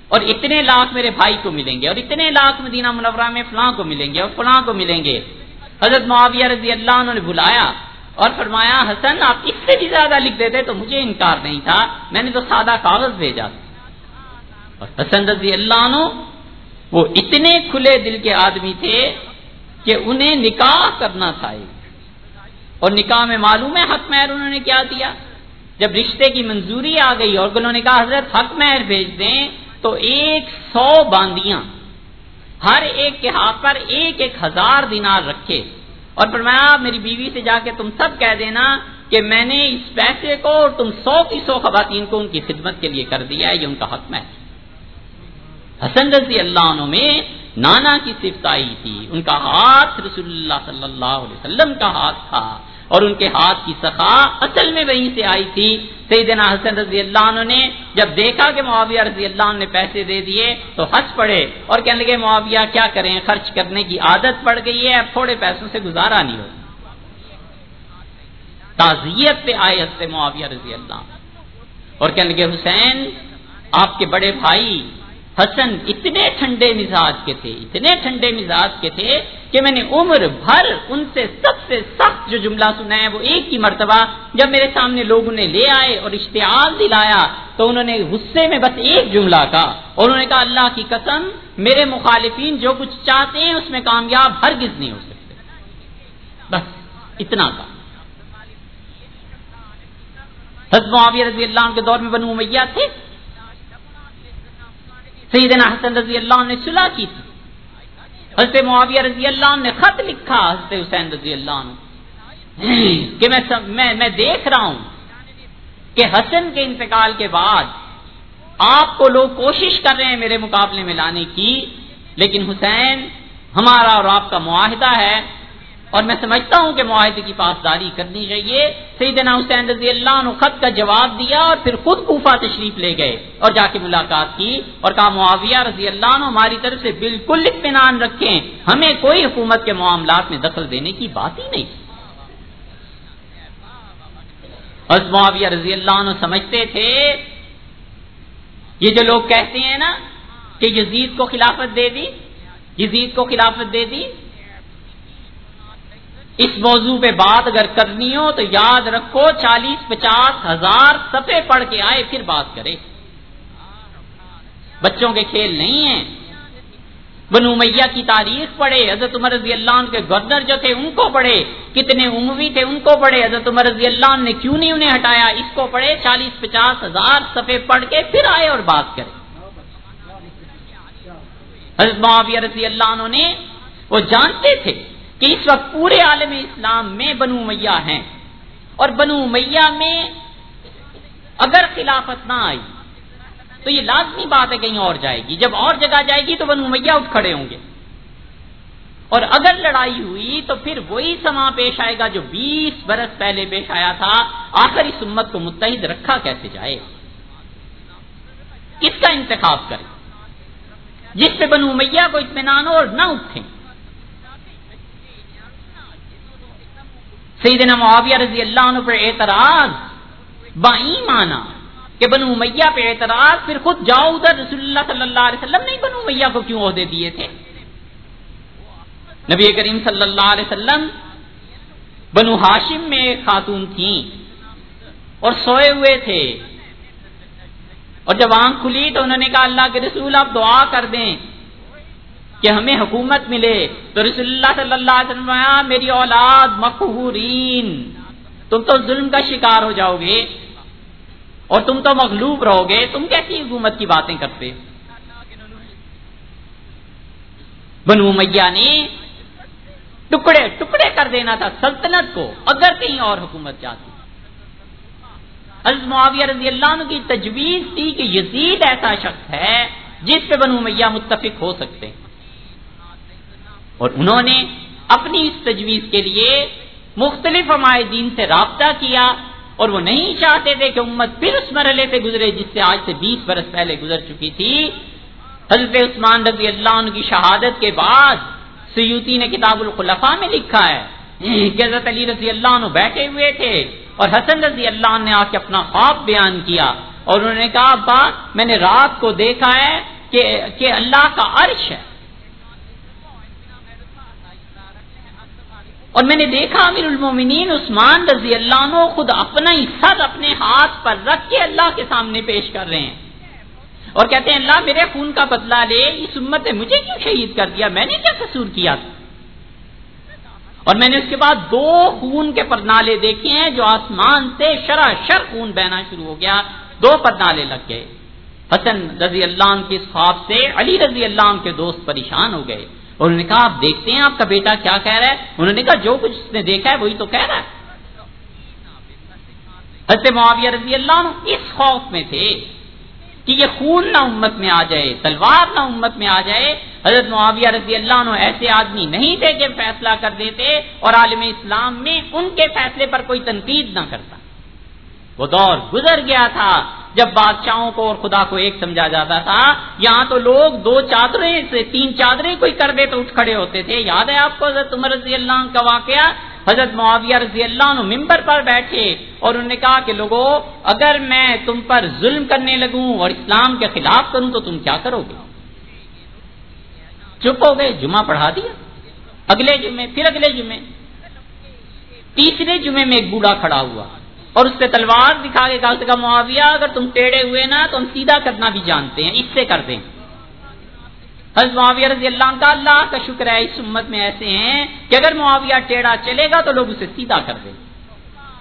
اور اتنے لاکھ میرے بھائی کو ملیں گے، اور اتنے لاکھ مدینہ منورہ میں فلاں کو ملیں گے اور فلاں کو ملیں گے۔ حضرت معاویہ رضی اللہ نے بلایا اور فرمایا، حسن، آپ اس سے بھی زیادہ لکھ دیتے تو مجھے انکار نہیں تھا، میں نے تو سادہ کاغذ بھیجا اور حسن رضی اللہ عنہ، وہ اتنے کھلے دل کے آدمی تھے کہ انہیں نکاح کرنا تھا اور نکاح میں معلوم ہے حق مہر انہوں نے کیا دیا۔ جب رشتے کی منظوری آ گئی اور انہوں نے کہا، حضرت، حق مہر بھیج دیں تو ایک سو باندیاں ہر ایک کے ہاتھ پر ایک ایک ہزار دینار رکھے۔ اور فرمایا، میری بیوی سے جا کے تم سب کہہ دینا کہ میں نے اس پیسے کو تم سو کی سو خواتین کو ان کی خدمت کے لیے کر دیا ہے، یہ ان کا حق میں حسن رضی اللہ عنہ میں نانا کی صفت آئی تھی۔ ان کا ہاتھ رسول اللہ صلی اللہ علیہ وسلم کا ہاتھ تھا۔ اور ان کے ہاتھ کی سخا اصل میں وہیں سے آئی تھی۔ سیدنا حسن رضی اللہ عنہ نے جب دیکھا کہ معاویہ رضی اللہ عنہ نے پیسے دے دیے تو ہنس پڑے اور کہنے لگے، معاویہ کیا کریں؟ خرچ کرنے کی عادت پڑ گئی ہے، اب تھوڑے پیسوں سے گزارا نہیں ہو۔ تعزیت پہ آئے ہنستے معاویہ رضی اللہ عنہ۔ اور کہنے لگے، حسین، آپ کے بڑے بھائی حسن اتنے ٹھنڈے مزاج کے تھے، اتنے ٹھنڈے مزاج کے تھے کہ میں نے عمر بھر ان سے سب سے سخت جو جملہ سنا ہے وہ ایک ہی مرتبہ جب میرے سامنے لوگوں نے لے آئے اور اشتعال دلایا تو انہوں نے غصے میں بس ایک جملہ کا اور انہوں نے کہا، اللہ کی قسم، میرے مخالفین جو کچھ چاہتے ہیں اس میں کامیاب ہرگز نہیں ہو سکتے۔ بس اتنا کا حضرت معاویہ رضی اللہ عنہ کے دور میں بنو امیہ تھے۔ سیدنا حسن رضی اللہ عنہ نے صلح کی تھی۔ حضرت معاویہ رضی اللہ عنہ نے خط لکھا حضرت حسین رضی اللہ عنہ۔ جی، کہ میں میں, میں دیکھ رہا ہوں کہ حسن کے انتقال کے بعد آپ کو لوگ کوشش کر رہے ہیں میرے مقابلے میں لانے کی لیکن حسین ہمارا اور آپ کا معاہدہ ہے۔ اور میں سمجھتا ہوں کہ معاہدے کی پاسداری کرنی چاہیے۔ سیدنا حسین رضی اللہ عنہ خط کا جواب دیا اور پھر خود کوفہ تشریف لے گئے اور جا کے ملاقات کی اور کہا، معاویہ رضی اللہ عنہ ہماری طرف سے بالکل اطمینان رکھیں، ہمیں کوئی حکومت کے معاملات میں دخل دینے کی بات ہی نہیں۔ معاویہ رضی اللہ عنہ سمجھتے تھے، یہ جو لوگ کہتے ہیں نا کہ یزید کو خلافت دے دی، یزید کو خلافت دے دی اس موضوع پہ بات اگر کرنی ہو تو یاد رکھو چالیس پچاس ہزار سفے پڑھ کے آئے پھر بات کرے۔ بچوں کے کھیل نہیں ہیں۔ بنو میاں کی تاریخ پڑھے، حضرت عمر رضی اللہ عنہ کے گورنر جو تھے ان کو پڑھے۔ کتنے عموی تھے ان کو پڑھے۔ حضرت عمر رضی اللہ عنہ نے کیوں نہیں انہیں ہٹایا؟ اس کو پڑھے، چالیس پچاس ہزار سفے پڑھ کے پھر آئے اور بات کرے۔ حضرت معاویہ رضی اللہ عنہ نے، وہ جانتے تھے۔ کہ اس وقت پورے عالم اسلام میں بنو میاں ہیں۔ اور بنو میاں میں اگر خلافت نہ آئی، تو یہ لازمی بات ہے کہیں اور جائے گی۔ جب اور جگہ جائے گی تو بنو میاں اٹھ کھڑے ہوں گے۔ اور اگر لڑائی ہوئی تو پھر وہی سما پیش آئے گا جو بیس برس پہلے پیش آیا تھا۔ آخر اس امت کو متحد رکھا کیسے جائے؟ کس کا انتخاب کرے؟ جس پہ بنو میاں کو اطمینان ہو اور نہ اٹھیں۔ سیدنا معاویہ رضی اللہ عنہ پر اعتراض بائی مانا کہ بنو میاں پہ اعتراض، پھر خود جاؤ ادھر رسول اللہ صلی اللہ علیہ وسلم نے بنو میاں کو کیوں عہدے دیے تھے؟ نبی کریم صلی اللہ علیہ وسلم بنو ہاشم میں ایک خاتون تھیں اور سوئے ہوئے تھے۔ اور جب آنکھ کھلی تو انہوں نے کہا، اللہ کے رسول آپ دعا کر دیں۔ کہ ہمیں حکومت ملے تو رسول اللہ صلی اللہ علیہ وسلم میری اولاد مقہورین، تم تو ظلم کا شکار ہو جاؤ گے اور تم تو مغلوب رہو گے، تم کیسی حکومت کی باتیں کرتے؟ بنو میاں نے ٹکڑے ٹکڑے کر دینا تھا سلطنت کو، اگر کہیں اور حکومت جاتی۔ معاویہ رضی اللہ عنہ کی تجویز تھی کہ یزید ایسا شخص ہے جس پہ بنو میاں متفق ہو سکتے۔ ہیں اور انہوں نے اپنی اس تجویز کے لیے مختلف دین سے رابطہ کیا اور وہ نہیں چاہتے تھے کہ امت پھر اس مرحلے سے گزرے جس سے آج سے بیس برس پہلے گزر چکی تھی۔ حضرت عثمان رضی اللہ عنہ کی شہادت کے بعد سیوتی نے کتاب الخلفاء میں لکھا ہے کہ حضرت علی رضی اللہ عنہ بیٹھے ہوئے تھے اور حسن رضی اللہ عنہ نے آ کے اپنا خواب بیان کیا اور انہوں نے کہا ابا میں نے رات کو دیکھا ہے کہ, کہ اللہ کا عرش ہے۔ اور میں نے دیکھا امیر المومنین عثمان رضی اللہ عنہ خود اپنا ہی سر اپنے ہاتھ پر رکھ کے اللہ کے سامنے پیش کر رہے ہیں۔ اور کہتے ہیں، اللہ میرے خون کا بدلہ لے، اس امت نے مجھے کیوں شہید کر دیا؟ میں نے کیا قصور کیا تھا؟ اور میں نے اس کے بعد دو خون کے پرنالے دیکھے ہیں جو آسمان سے شرا شر خون بہنا شروع ہو گیا۔ دو پرنالے لگ گئے۔ حسن رضی اللہ عنہ کے خواب سے، علی رضی اللہ عنہ کے دوست پریشان ہو گئے۔ اور انہوں نے کہا، آپ دیکھتے ہیں آپ کا بیٹا کیا کہہ رہا ہے؟ انہوں نے کہا، جو کچھ اس نے دیکھا ہے وہی تو کہہ رہا ہے. حضرت معاویہ رضی اللہ عنہ اس خوف میں تھے کہ یہ خون نہ امت میں آ جائے، تلوار نہ امت میں آ جائے۔ حضرت معاویہ رضی اللہ عنہ ایسے آدمی نہیں تھے کہ فیصلہ کر دیتے اور عالم اسلام میں ان کے فیصلے پر کوئی تنقید نہ کرتا۔ وہ دور گزر گیا تھا۔ جب بادشاہوں کو اور خدا کو ایک سمجھا جاتا تھا، یہاں تو لوگ دو چادریں سے تین چادریں کوئی کر دے تو اٹھ کھڑے ہوتے تھے۔ یاد ہے آپ کو حضرت عمر رضی اللہ عنہ کا واقعہ؟ حضرت معاویہ رضی اللہ عنہ ممبر پر بیٹھے اور انہوں نے کہا کہ لوگوں، اگر میں تم پر ظلم کرنے لگوں اور اسلام کے خلاف کروں تو تم کیا کرو گے؟ چپ ہو گئے، جمعہ پڑھا دیا۔ اگلے جمعے، پھر اگلے جمعے۔ تیسرے جمعے میں ایک بوڑھا کھڑا ہوا۔ اور اس سے تلوار دکھا کے کہا معاویہ، اگر تم ٹیڑے ہوئے نا تو ہم سیدھا کرنا بھی جانتے ہیں، اس سے کر دیں۔ حضرت معاویہ رضی اللہ کا اللہ کا شکر ہے، اس امت میں ایسے ہیں کہ اگر معاویہ ٹیڑھا چلے گا تو لوگ اسے سیدھا کر دیں۔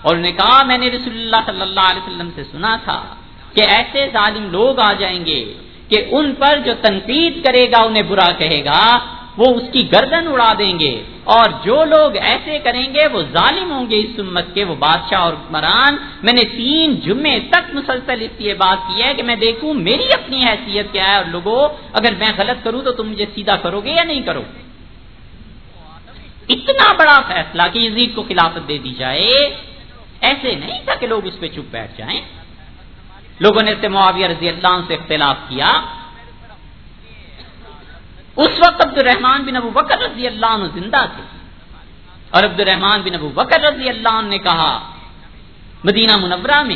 اور انہوں نے کہا، میں نے رسول اللہ صلی اللہ علیہ وسلم سے سنا تھا کہ ایسے ظالم لوگ آ جائیں گے کہ ان پر جو تنقید کرے گا، انہیں برا کہے گا۔ وہ اس کی گردن اڑا دیں گے اور جو لوگ ایسے کریں گے وہ ظالم ہوں گے اس امت کے وہ بادشاہ اور حکمران۔ میں نے تین جمعے تک مسلسل اس لیے بات کی ہے کہ میں دیکھوں میری اپنی حیثیت کیا ہے اور لوگوں اگر میں غلط کروں تو تم مجھے سیدھا کرو گے یا نہیں کرو گے؟ اتنا بڑا فیصلہ کہ یزید کو خلافت دے دی جائے۔ ایسے نہیں تھا کہ لوگ اس پہ چپ بیٹھ جائیں۔ لوگوں نے معاویہ رضی اللہ عنہ سے اختلاف کیا۔ اس وقت عبد الرحمان بن ابو بکر رضی اللہ عنہ زندہ تھے۔ اور عبد الرحمان بن ابو بکر رضی اللہ عنہ نے کہا، مدینہ منورہ میں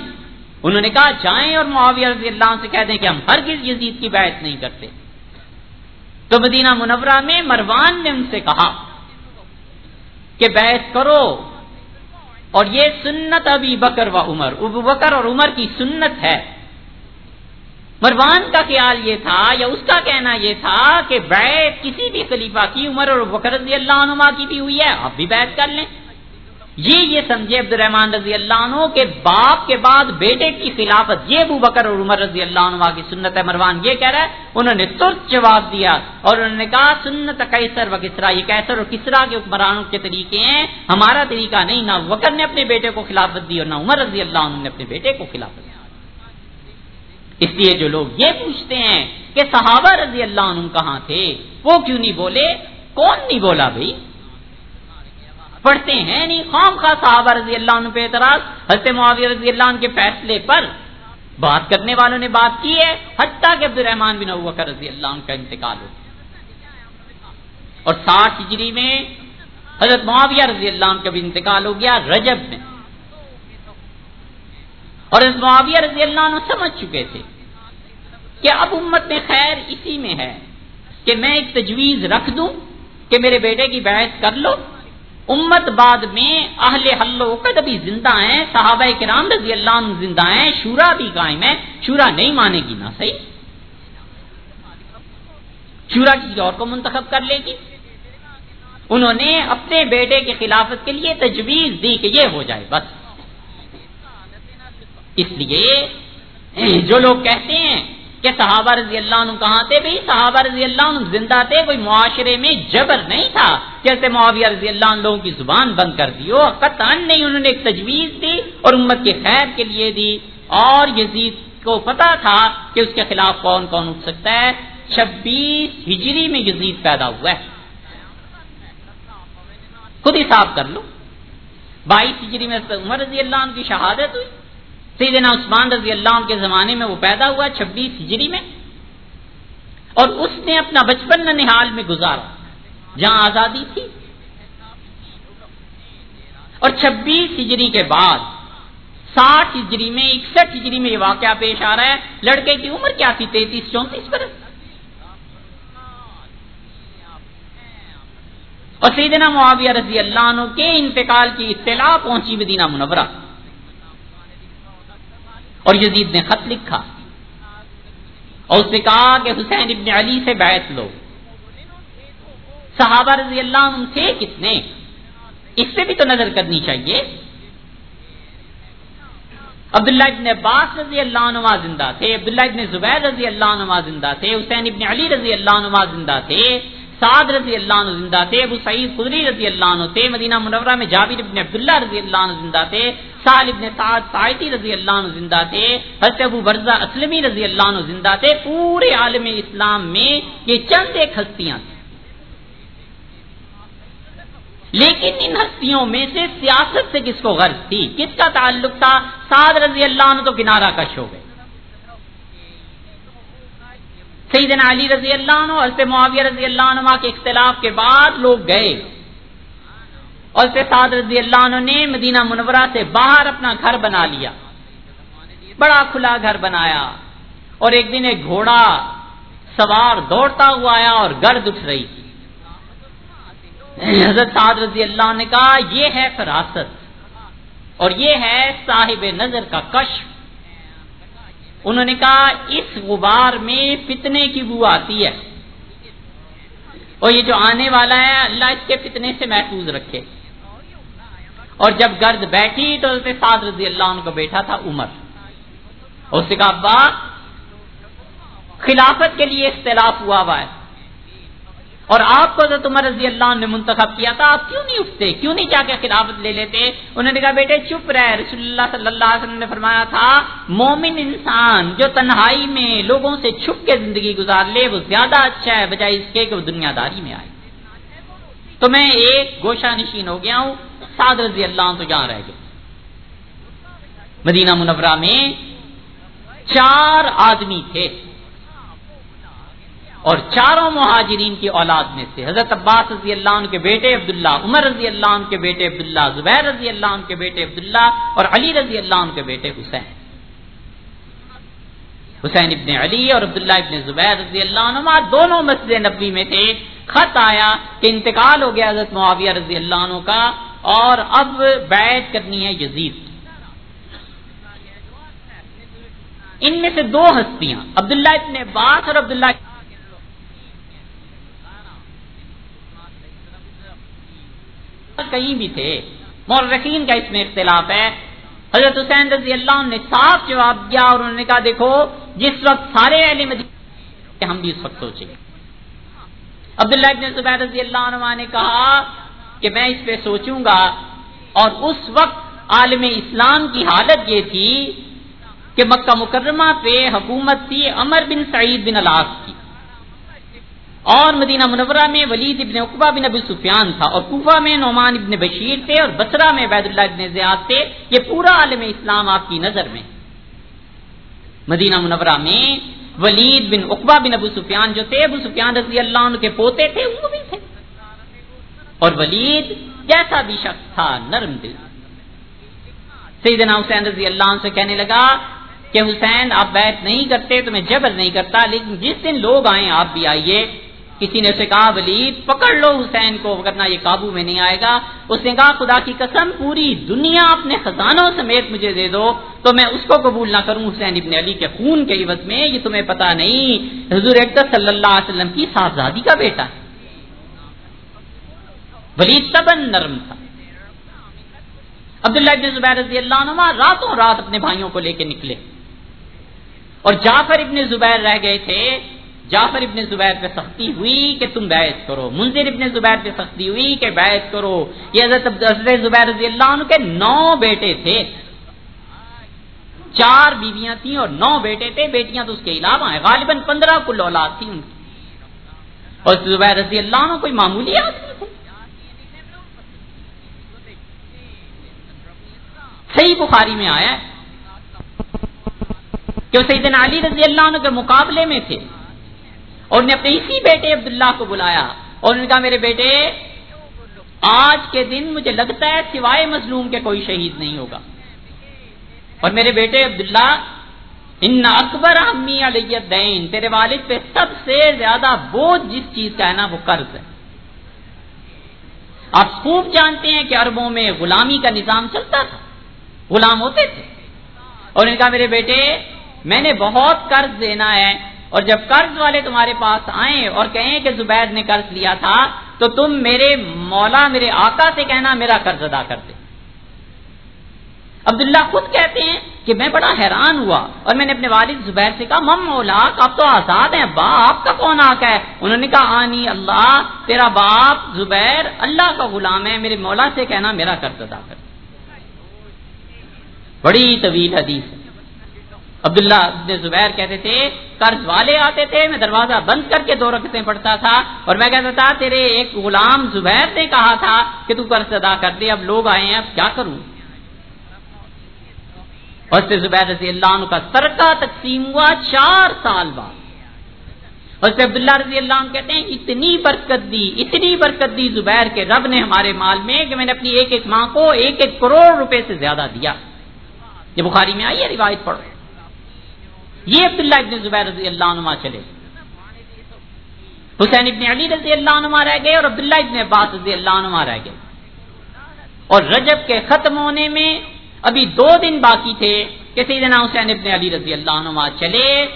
انہوں نے کہا، جائیں اور معاویہ رضی اللہ عنہ سے کہہ دیں کہ ہم ہر کس یزید کی بیعت نہیں کرتے۔ تو مدینہ منورہ میں مروان نے ان سے کہا کہ بیعت کرو اور یہ سنت ابھی بکر و عمر، ابو بکر اور عمر کی سنت ہے۔ مروان کا خیال یہ تھا یا اس کا کہنا یہ تھا کہ بیت کسی بھی خلیفہ کی عمر اور بکر رضی اللہ عنہ کی بھی ہوئی ہے، آپ بھی بیت کر لیں۔ یہ یہ سمجھے عبد الرحمان رضی اللہ عنہ کے باپ کے بعد بیٹے کی خلافت، یہ ابو بکر اور عمر رضی اللہ عنہ کی سنت ہے۔ مروان یہ کہہ رہا ہے، انہوں نے ترت جواب دیا اور انہوں نے کہا، سنت کیسر و کسرا، یہ کیسر اور کسرا کے حکمرانوں کے طریقے ہیں۔ ہمارا طریقہ نہیں، نہ بکر نے اپنے بیٹے کو خلافت دی اور نہ عمر رضی اللہ عنہ نے اپنے بیٹے کو خلافت دی۔ اس لیے جو لوگ یہ پوچھتے ہیں کہ صحابہ رضی اللہ عنہ کہاں تھے، وہ کیوں نہیں بولے؟ کون نہیں بولا بھائی پڑھتے ہیں نہیں، خام خواہ صحابہ رضی اللہ عنہ پہ اعتراض، حضرت معاویہ رضی اللہ عنہ کے فیصلے پر بات کرنے والوں نے بات کی ہے، حتیٰ کہ عبد الرحمان بن ابوکر رضی اللہ عنہ کا انتقال ہو اور ساٹھ ہجری میں حضرت معاویہ رضی اللہ عنہ کا بھی انتقال ہو گیا رجب میں۔ اور اس معاویہ رضی اللہ عنہ سمجھ چکے تھے۔ کہ اب امت میں خیر اسی میں ہے کہ میں ایک تجویز رکھ دوں کہ میرے بیٹے کی بحث کر لو۔ امت بعد میں اہل حل وقت ابھی زندہ ہیں، صحابہ کرام رضی اللہ عنہ زندہ ہیں، شورا بھی قائم ہے شورا نہیں مانے گی نا، صحیح؟ شورا کسی اور کو منتخب کر لے گی۔ انہوں نے اپنے بیٹے کی خلافت کے لیے تجویز دی کہ یہ ہو جائے، بس۔ اس لیے جو لوگ کہتے ہیں کہ صحابہ رضی اللہ عنہ کہاں تھے بھائی؟ صحابہ رضی اللہ عنہ زندہ تھے، کوئی معاشرے میں جبر نہیں تھا۔ جیسے معاویہ رضی اللہ عنہ لوگوں کی زبان بند کر دی قطعا نہیں، انہوں نے ایک تجویز دی اور امت کے خیر کے لیے دی۔ اور یزید کو پتا تھا کہ اس کے خلاف کون کون اٹھ سکتا ہے۔ چھبیس ہجری میں یزید پیدا ہوا ہے۔ خود حساب کر لو۔ بائیس ہجری میں عمر رضی اللہ عنہ کی شہادت ہوئی۔ سیدنا عثمان رضی اللہ عنہ کے زمانے میں وہ پیدا ہوا چھبیس ہجری میں اور اس نے اپنا بچپن ننحال میں گزارا جہاں آزادی تھی اور چھبیس ہجری کے بعد ساٹھ ہجری میں، اکسٹھ ہجری میں یہ واقعہ پیش آ رہا ہے، لڑکے کی عمر کیا تھی؟ تینتیس، چونتیس برس۔ اور سیدنا معاویہ رضی اللہ عنہ کے انتقال کی اطلاع پہنچی مدینہ منورہ۔ اور یزید نے خط لکھا اور اس نے کہا کہ حسین ابن علی سے بیعت لو۔ صحابہ رضی اللہ عنہ تھے کتنے اس سے بھی تو نظر کرنی چاہیے۔ عبداللہ ابن عباس رضی اللہ عنہ زندہ تھے، عبداللہ ابن زبیر رضی اللہ عنہ زندہ تھے، حسین ابن علی رضی اللہ عنہ زندہ تھے، سعد رضی اللہ عنہ زندہ تھے، ابو سعید خدری رضی اللہ عنہ تھے، مدینہ منورہ میں جابر ابن عبداللہ رضی اللہ عنہ زندہ تھے سال ابن سعد سائتی رضی اللہ عنہ زندہ تھے، حضرت ابو برزہ اسلمی رضی اللہ عنہ زندہ تھے، پورے عالم اسلام میں یہ چند ایک ہستیاں تھیں۔ لیکن ان ہستیوں میں سے سیاست سے کس کو غرض تھی؟ کس کا تعلق تھا؟ سعد رضی اللہ عنہ تو کنارہ کش ہو گئے۔ سیدنا علی رضی اللہ عنہ حضرت معاویہ رضی اللہ عنہ کے اختلاف کے بعد لوگ گئے۔ اور سے سعد رضی اللہ عنہ نے مدینہ منورہ سے باہر اپنا گھر بنا لیا۔ بڑا کھلا گھر بنایا اور ایک دن ایک گھوڑا سوار دوڑتا ہوا آیا اور گرد اٹھ رہی تھی۔ حضرت سعد رضی اللہ عنہ نے کہا، یہ ہے فراست اور یہ ہے صاحب نظر کا کشف۔ انہوں نے کہا، اس غبار میں فتنے کی بو آتی ہے اور یہ جو آنے والا ہے، اللہ اس کے فتنے سے محفوظ رکھے۔ اور جب گرد بیٹھی تو سعد رضی اللہ عنہ کا بیٹا تھا عمر۔ اس سے کہا، ابا، خلافت کے لیے اختلاف ہوا ہوا ہے۔ اور آپ کو حضرت عمر رضی اللہ عنہ نے منتخب کیا تھا، آپ کیوں نہیں اٹھتے؟ کیوں نہیں جا کے خلافت لے لیتے؟ انہوں نے کہا، بیٹے، چپ رہے رسول اللہ صلی اللہ علیہ وسلم نے فرمایا تھا، مومن انسان جو تنہائی میں لوگوں سے چھپ کے زندگی گزار لے، وہ زیادہ اچھا ہے، بجائے اس کے کہ وہ دنیا داری میں آئے۔ تو میں ایک گوشہ نشین ہو گیا ہوں، سعد رضی اللہ عنہ تو جہاں رہ گئے۔ مدینہ منورہ میں چار آدمی تھے۔ اور چاروں مہاجرین کی اولاد میں سے حضرت عباس رضی اللہ عنہ کے بیٹے عبداللہ، عمر رضی اللہ عنہ کے بیٹے عبداللہ، زبیر رضی اللہ عنہ کے بیٹے عبداللہ، اور علی رضی اللہ عنہ کے بیٹے حسین۔ حسین ابن علی اور عبداللہ ابن زبیر رضی اللہ عنہ دونوں مسجد نبی میں تھے۔ خط آیا کہ انتقال ہو گیا حضرت معاویہ رضی اللہ عنہ کا اور اب بیعت کرنی ہے یزید۔ ان میں سے دو ہستیاں، عبداللہ ابن عباس اور عبداللہ کہیں بھی تھے۔ مورخین کا اس میں اختلاف ہے۔ حضرت حسین رضی اللہ عنہ نے صاف جواب دیا اور انہوں نے کہا، دیکھو، جس وقت سارے اہل مدینہ ہم بھی اس وقت سوچیں گے۔ عبداللہ ابن زبیر رضی اللہ عنہ نے کہا کہ میں اس پہ سوچوں گا اور اس وقت عالم اسلام کی حالت یہ تھی کہ مکہ مکرمہ پہ حکومت تھی امر بن سعید بن الاس کی اور مدینہ منورہ میں ولید ابن اقبا بن ابی سفیان تھا اور کوفہ میں نعمان ابن بشیر تھے اور بسرا میں عبید اللہ ابن زیاد تھے یہ پورا عالم اسلام آپ کی نظر میں مدینہ منورہ میں ولید بن اقبا بن ابو سفیان جو تھے، ابو سفیان رضی اللہ عنہ کے پوتے تھے، وہ بھی تھے۔ اور ولید جیسا بھی شخص تھا، نرم دل۔ سیدنا حسین رضی اللہ عنہ سے کہنے لگا کہ حسین، آپ بیت نہیں کرتے تو میں جبر نہیں کرتا، لیکن جس دن لوگ آئیں، آپ بھی آئیے۔ کسی نے اسے کہا، ولید، پکڑ لو حسین کو ورنہ یہ قابو میں نہیں آئے گا. اس نے کہا، خدا کی قسم، پوری دنیا اپنے خزانوں سمیت مجھے دے دو، تو میں اس کو قبول نہ کروں حسین ابن علی کے خون کے عوض میں، یہ تمہیں پتا نہیں۔ حضور اقدس صلی اللہ علیہ وسلم کی صاحبزادی کا بیٹا۔ ہے ولید تبن نرم تھا۔ عبداللہ ابن زبیر رضی اللہ عنہ راتوں رات اپنے بھائیوں کو لے کے نکلے۔ اور جعفر ابن زبیر رہ گئے تھے۔ جعفر ابن زبیر پہ سختی ہوئی کہ تم بیعت کرو منظر ابن زبیر پہ سختی ہوئی کہ بیعت کرو۔ یہ حضرت حضرت زبیر رضی اللہ عنہ کے نو بیٹے تھے۔ چار بیویاں تھیں اور نو بیٹے تھے، بیٹیاں تو اس کے علاوہ ہیں۔ غالباً پندرہ کل اولاد تھی ان کی۔ اور زبیر رضی اللہ عنہ کوئی معمولی آدمی تھے صحیح بخاری میں آیا ہے کہ وہ سیدنا علی رضی اللہ عنہ کے مقابلے میں تھے۔ اور نے اپنے اسی بیٹے عبداللہ کو بلایا اور نے کہا، میرے بیٹے، آج کے دن مجھے لگتا ہے سوائے مظلوم کے کوئی شہید نہیں ہوگا۔ اور میرے بیٹے عبداللہ، ان اکبر امی علیہ دین تیرے والد پہ سب سے زیادہ بوجھ جس چیز کا ہے نا، وہ قرض ہے۔ آپ خوب جانتے ہیں کہ عربوں میں غلامی کا نظام چلتا تھا۔ غلام ہوتے تھے۔ اور ان کا میرے بیٹے، میں نے بہت قرض دینا ہے اور جب قرض والے تمہارے پاس آئیں اور کہیں کہ زبید نے قرض لیا تھا، تو تم میرے مولا، میرے آقا سے کہنا میرا قرض ادا کر دے۔ عبداللہ خود کہتے ہیں کہ میں بڑا حیران ہوا اور میں نے اپنے والد زبیر سے کہا، مم مولا آپ تو آزاد ہیں با آپ کا کون آقا ہے؟ انہوں نے کہا، آنی اللہ، تیرا باپ زبیر اللہ کا غلام ہے، میرے مولا سے کہنا میرا قرض ادا کر دے۔ بڑی طویل حدیث ہے۔ عبداللہ ابن زبیر کہتے تھے، قرض والے آتے تھے، میں دروازہ بند کر کے دو رکھتے پڑتا تھا، اور میں کہتا تھا، تیرے ایک غلام زبیر نے کہا تھا کہ تو قرض ادا کر دے، اب لوگ آئے ہیں، اب کیا کروں؟ اور سے زبیر رضی اللہ عنہ کا سرکہ تقسیم ہوا چار سال بعد۔ حضرت عبداللہ رضی اللہ عنہ کہتے ہیں، اتنی برکت دی، اتنی برکت دی زبیر کے رب نے ہمارے مال میں کہ میں نے اپنی ایک ایک ماں کو ایک ایک کروڑ روپے سے زیادہ دیا۔ یہ بخاری میں آئی ہے، روایت پڑھو یہ عبداللہ ابن زبیر رضی اللہ عنہ چلے حسین ابن علی رضی اللہ عنہ رہ گئے اور عبداللہ ابن عباس رضی اللہ عنہ رہ گئے۔ اور رجب کے ختم ہونے میں ابھی دو دن باقی تھے کہ سیدنا حسین ابن علی رضی اللہ عنہ چلے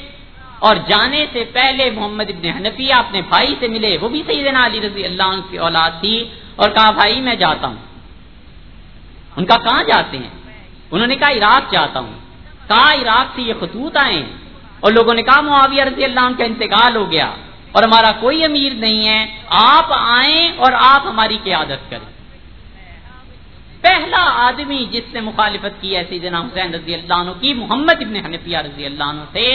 اور جانے سے پہلے محمد ابن حنفیہ اپنے بھائی سے ملے، وہ بھی سیدنا علی رضی اللہ عنہ کی اولاد تھی اور کہا، بھائی، میں جاتا ہوں۔ ان کا کہاں جاتے ہیں؟ انہوں نے کہا، عراق جاتا ہوں۔ کہا عراق سے یہ خطوط آئے اور لوگوں نے کہا، معاویہ رضی اللہ عنہ کا انتقال ہو گیا اور ہمارا کوئی امیر نہیں ہے، آپ آئیں اور آپ ہماری قیادت کریں۔ پہلا آدمی جس نے مخالفت کی ہے سیدنا حسین رضی اللہ عنہ کی، محمد ابن حنفیہ رضی اللہ عنہ سے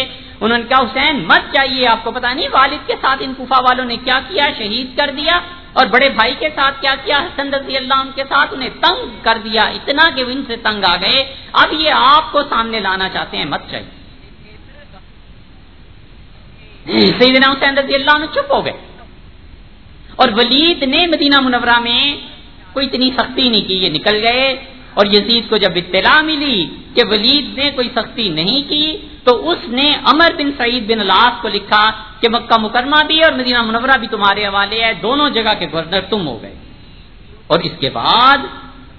انہوں نے کہا، حسین، مت چاہیے آپ کو پتا نہیں والد کے ساتھ ان کوفہ والوں نے کیا کیا، شہید کر دیا۔ اور بڑے بھائی کے ساتھ کیا کیا؟ حسن رضی اللہ عنہ کے ساتھ انہیں تنگ کر دیا، اتنا کہ ان سے تنگ آ گئے۔ اب یہ آپ کو سامنے لانا چاہتے ہیں، مت چاہیے سیدنا حسین رضی اللہ عنہ چپ ہو گئے۔ اور ولید نے مدینہ منورہ میں کوئی اتنی سختی نہیں کی، یہ نکل گئے۔ اور یزید کو جب اطلاع ملی کہ ولید نے کوئی سختی نہیں کی، تو اس نے امر بن سعید بن الاس کو لکھا کہ مکہ مکرمہ بھی اور مدینہ منورہ بھی تمہارے حوالے ہے، دونوں جگہ کے گورنر تم ہو گئے۔ اور اس کے بعد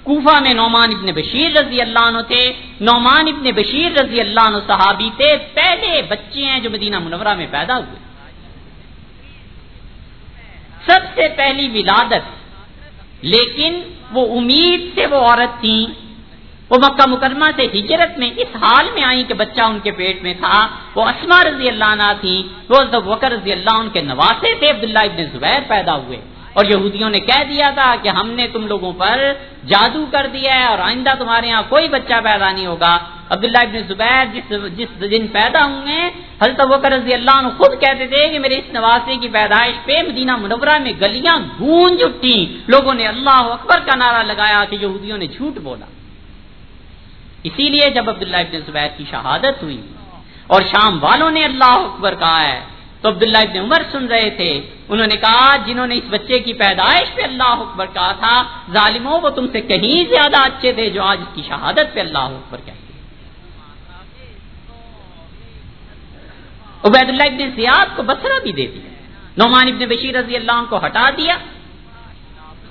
کوفہ میں نعمان ابن بشیر رضی اللہ عنہ تھے۔ نعمان ابن بشیر رضی اللہ عنہ صحابی تھے، پہلے بچے ہیں جو مدینہ منورہ میں پیدا ہوئے۔ سب سے پہلی ولادت لیکن وہ امید سے وہ عورت تھی۔ وہ مکہ مکرمہ سے ہجرت میں اس حال میں آئی کہ بچہ ان کے پیٹ میں تھا۔ وہ اسما رضی اللہ عنہ تھی، وہ وکر رضی اللہ عنہ کے نواسے تھے عبداللہ ابن زبیر پیدا ہوئے۔ اور یہودیوں نے کہہ دیا تھا کہ ہم نے تم لوگوں پر جادو کر دیا ہے اور آئندہ تمہارے یہاں کوئی بچہ پیدا نہیں ہوگا۔ عبداللہ ابن زبیر جس جس دن پیدا ہوئے حضرت وکر رضی اللہ عنہ خود کہتے تھے کہ میرے اس نواسے کی پیدائش پہ مدینہ منورہ میں گلیاں گونج اٹھی لوگوں نے اللہ اکبر کا نعرہ لگایا کہ یہودیوں نے جھوٹ بولا۔ اسی لیے جب عبداللہ ابن زبیر کی شہادت ہوئی اور شام والوں نے اللہ اکبر کہا ہے تو عبداللہ ابن عمر سن رہے تھے۔ انہوں نے کہا، جنہوں نے اس بچے کی پیدائش پہ اللہ اکبر کہا تھا، ظالموں وہ تم سے کہیں زیادہ اچھے تھے جو آج اس کی شہادت پہ اللہ اکبر کہتے عبید اللہ ابن زیاد کو بسرا بھی دے دیا۔ نعمان ابن بشیر رضی اللہ عنہ کو ہٹا دیا۔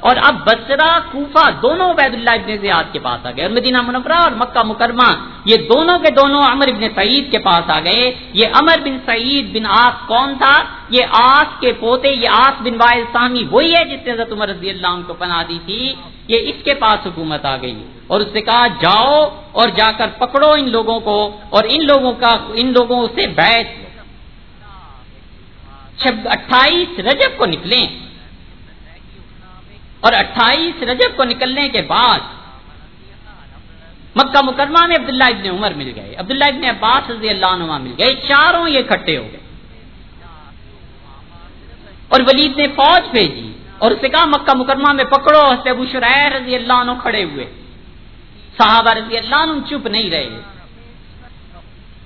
اور اب بسرا، کوفہ دونوں عبید اللہ ابن زیاد کے پاس آ گئے اور مدینہ منورہ اور مکہ مکرمہ، یہ دونوں کے دونوں امر ابن سعید کے پاس آ گئے۔ یہ امر بن سعید بن آس کون تھا؟ یہ آس کے پوتے، یہ آس بن وائل سامی، وہی ہے جس نے حضرت عمر رضی اللہ عنہ کو پناہ دی تھی۔ یہ اس کے پاس حکومت آ گئی اور اس نے کہا، جاؤ اور جا کر پکڑو ان لوگوں کو اور ان لوگوں کا، ان لوگوں سے بیٹھ اٹھائیس رجب کو نکلیں۔ اور اٹھائیس رجب کو نکلنے کے بعد مکہ مکرمہ میں عبداللہ ابن عمر مل گئے۔ عبداللہ ابن عباس رضی اللہ عنہ مل گئے۔ چاروں یہ کھٹے ہو گئے۔ اور ولید نے فوج بھیجی اور اسے کہا، مکہ مکرمہ میں پکڑو۔ ابو شرح رضی اللہ عنہ کھڑے ہوئے۔ صحابہ رضی اللہ عنہ چپ نہیں رہے۔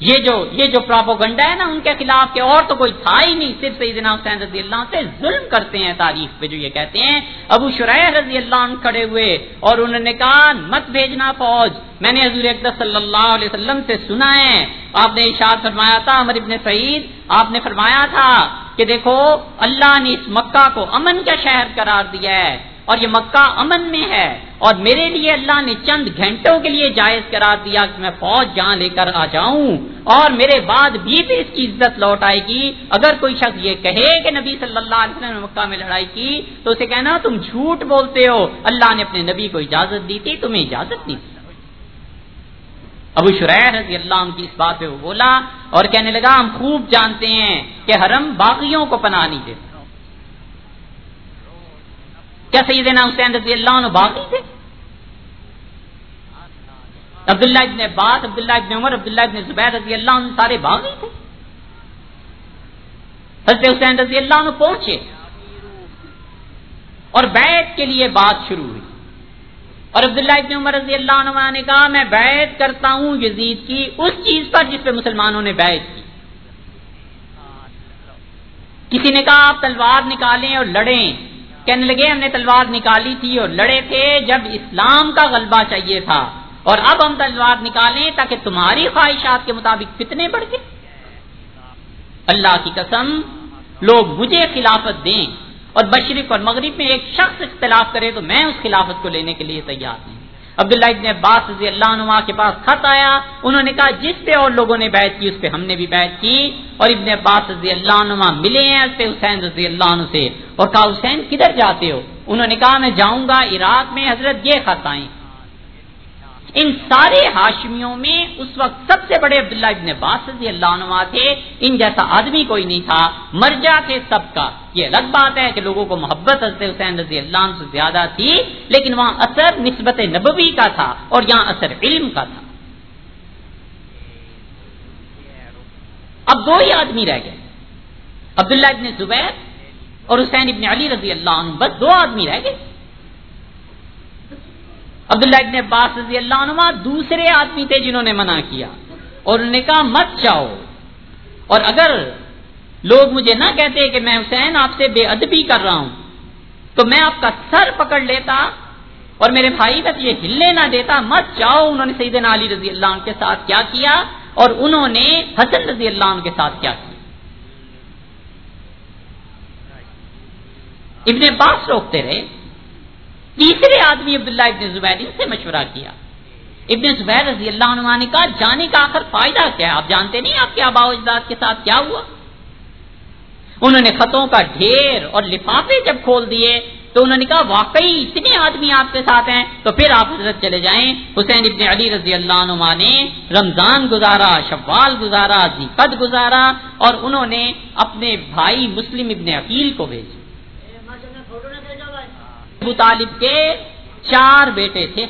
یہ جو یہ جو پراپوگنڈا ہے نا ان کے خلاف کہ اور تو کوئی تھا ہی نہیں، صرف سیدنا حسین رضی اللہ سے ظلم کرتے ہیں تاریخ پہ جو یہ کہتے ہیں۔ ابو شرح رضی اللہ عنہ کھڑے ہوئے اور انہوں نے کہا، مت بھیجنا فوج۔ میں نے حضور اقدس صلی اللہ علیہ وسلم سے سنا ہے۔ آپ نے اشار فرمایا تھا امر ابن سعید، آپ نے فرمایا تھا کہ دیکھو، اللہ نے اس مکہ کو امن کا شہر قرار دیا ہے۔ اور یہ مکہ امن میں ہے اور میرے لیے اللہ نے چند گھنٹوں کے لیے جائز قرار دیا کہ میں فوج جہاں لے کر آ جاؤں اور میرے بعد بھی بھی اس کی عزت لوٹ آئے گی۔ اگر کوئی شخص یہ کہے کہ نبی صلی اللہ علیہ وسلم نے مکہ میں لڑائی کی تو اسے کہنا تم جھوٹ بولتے ہو۔ اللہ نے اپنے نبی کو اجازت دی تھی، تمہیں اجازت نہیں ابو شرح رضی اللہ عنہ کی اس بات پہ وہ بولا اور کہنے لگا، ہم خوب جانتے ہیں کہ حرم باغیوں کو پناہ نہیں دیتا کیا سیدنا حسین رضی اللہ عنہ باغی تھے؟ عبداللہ ابن عباس، عبداللہ ابن عمر، عبداللہ ابن زبیر رضی اللہ عنہ سارے باغی تھے۔ حضرت حسین رضی اللہ عنہ پہنچے اور بیعت کے لیے بات شروع ہوئی۔ اور عبداللہ ابن عمر رضی اللہ عنہ نے کہا، میں بیعت کرتا ہوں یزید کی اس چیز پر جس پہ مسلمانوں نے بیعت کی۔ کسی نے کہا، آپ تلوار نکالیں اور لڑیں۔ کہنے لگے ہم نے تلوار نکالی تھی اور لڑے تھے جب اسلام کا غلبہ چاہیے تھا۔ اور اب ہم تلوار نکالیں تاکہ تمہاری خواہشات کے مطابق کتنے بڑھ گئے اللہ کی قسم، لوگ مجھے خلافت دیں اور بشرف اور مغرب میں ایک شخص اختلاف کرے تو میں اس خلافت کو لینے کے لیے تیار ہوں عبداللہ ابن عباس رضی اللہ عنہ کے پاس خط آیا، انہوں نے کہا، جس پہ اور لوگوں نے بیعت کی، اس پہ ہم نے بھی بیعت کی۔ اور ابن عباس رضی اللہ عنہ ملے ہیں اس پہ، حسین رضی اللہ عنہ سے۔ اور کہا، حسین کدھر جاتے ہو؟ انہوں نے کہا، میں جاؤں گا عراق میں، حضرت یہ خط آئیں۔ ان سارے ہاشمیوں میں اس وقت سب سے بڑے عبداللہ ابن عباس رضی اللہ عنہ تھے۔ ان جیسا آدمی کوئی نہیں تھا مرجا تھے سب کا۔ یہ الگ بات ہے کہ لوگوں کو محبت حضرت حسین رضی اللہ عنہ سے زیادہ تھی، لیکن وہاں اثر نسبت نبوی کا تھا اور یہاں اثر علم کا تھا۔ اب دو ہی آدمی رہ گئے۔ عبداللہ ابن زبیر اور حسین ابن علی رضی اللہ عنہ، بس دو آدمی رہ گئے۔ عبداللہ ابن عباس رضی اللہ عنہ دوسرے آدمی تھے جنہوں نے منع کیا اور انہوں نے کہا، مت جاؤ اور اگر لوگ مجھے نہ کہتے کہ میں حسین آپ سے بے ادبی کر رہا ہوں، تو میں آپ کا سر پکڑ لیتا اور میرے بھائی بس یہ ہلنے نہ دیتا، مت جاؤ انہوں نے سیدنا علی رضی اللہ عنہ کے ساتھ کیا کیا اور انہوں نے حسن رضی اللہ عنہ کے ساتھ کیا کیا۔ ابن عباس روکتے رہے۔ تیسرے آدمی عبداللہ ابن زبیر، ان سے مشورہ کیا۔ ابن زبیر رضی اللہ عنہ نے کہا، جانے کا آخر فائدہ کیا ہے؟ آپ جانتے نہیں آپ کے آبا اجداد کے ساتھ کیا ہوا؟ انہوں نے خطوں کا ڈھیر اور لفافے جب کھول دیے، تو انہوں نے کہا، واقعی اتنے آدمی آپ کے ساتھ ہیں، تو پھر آپ حضرت چلے جائیں۔ حسین ابن علی رضی اللہ عنہ نے رمضان گزارا، شوال گزارا زیقت گزارا، اور انہوں نے اپنے بھائی مسلم ابن عقیل کو بھیجا۔ ابو طالب کے چار بیٹے تھے۔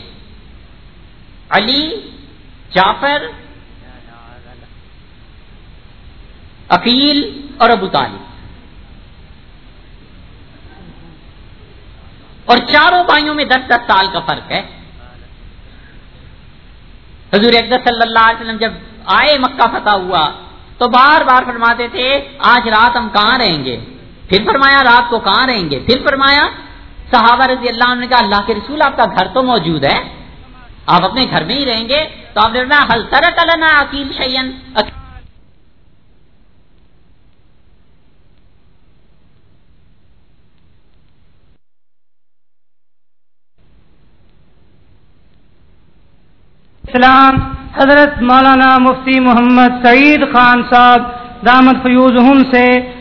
علی، جعفر، عقیل اور ابو طالب۔ اور چاروں بھائیوں میں دس دس سال کا فرق ہے۔ حضور اقدس صلی اللہ علیہ وسلم جب آئے، مکہ فتح ہوا، تو بار بار فرماتے تھے، آج رات ہم کہاں رہیں گے؟ پھر فرمایا، رات کو کہاں رہیں گے؟ پھر فرمایا صحابہ رضی اللہ عنہ نے کہا، اللہ کے رسول، آپ کا گھر تو موجود ہے۔ آپ اپنے گھر میں ہی رہیں گے۔ تو آپ نے حل ترک لنا عقیل شیئن۔ اسلام، حضرت مولانا مفتی محمد سعید خان صاحب دامت فیوز سے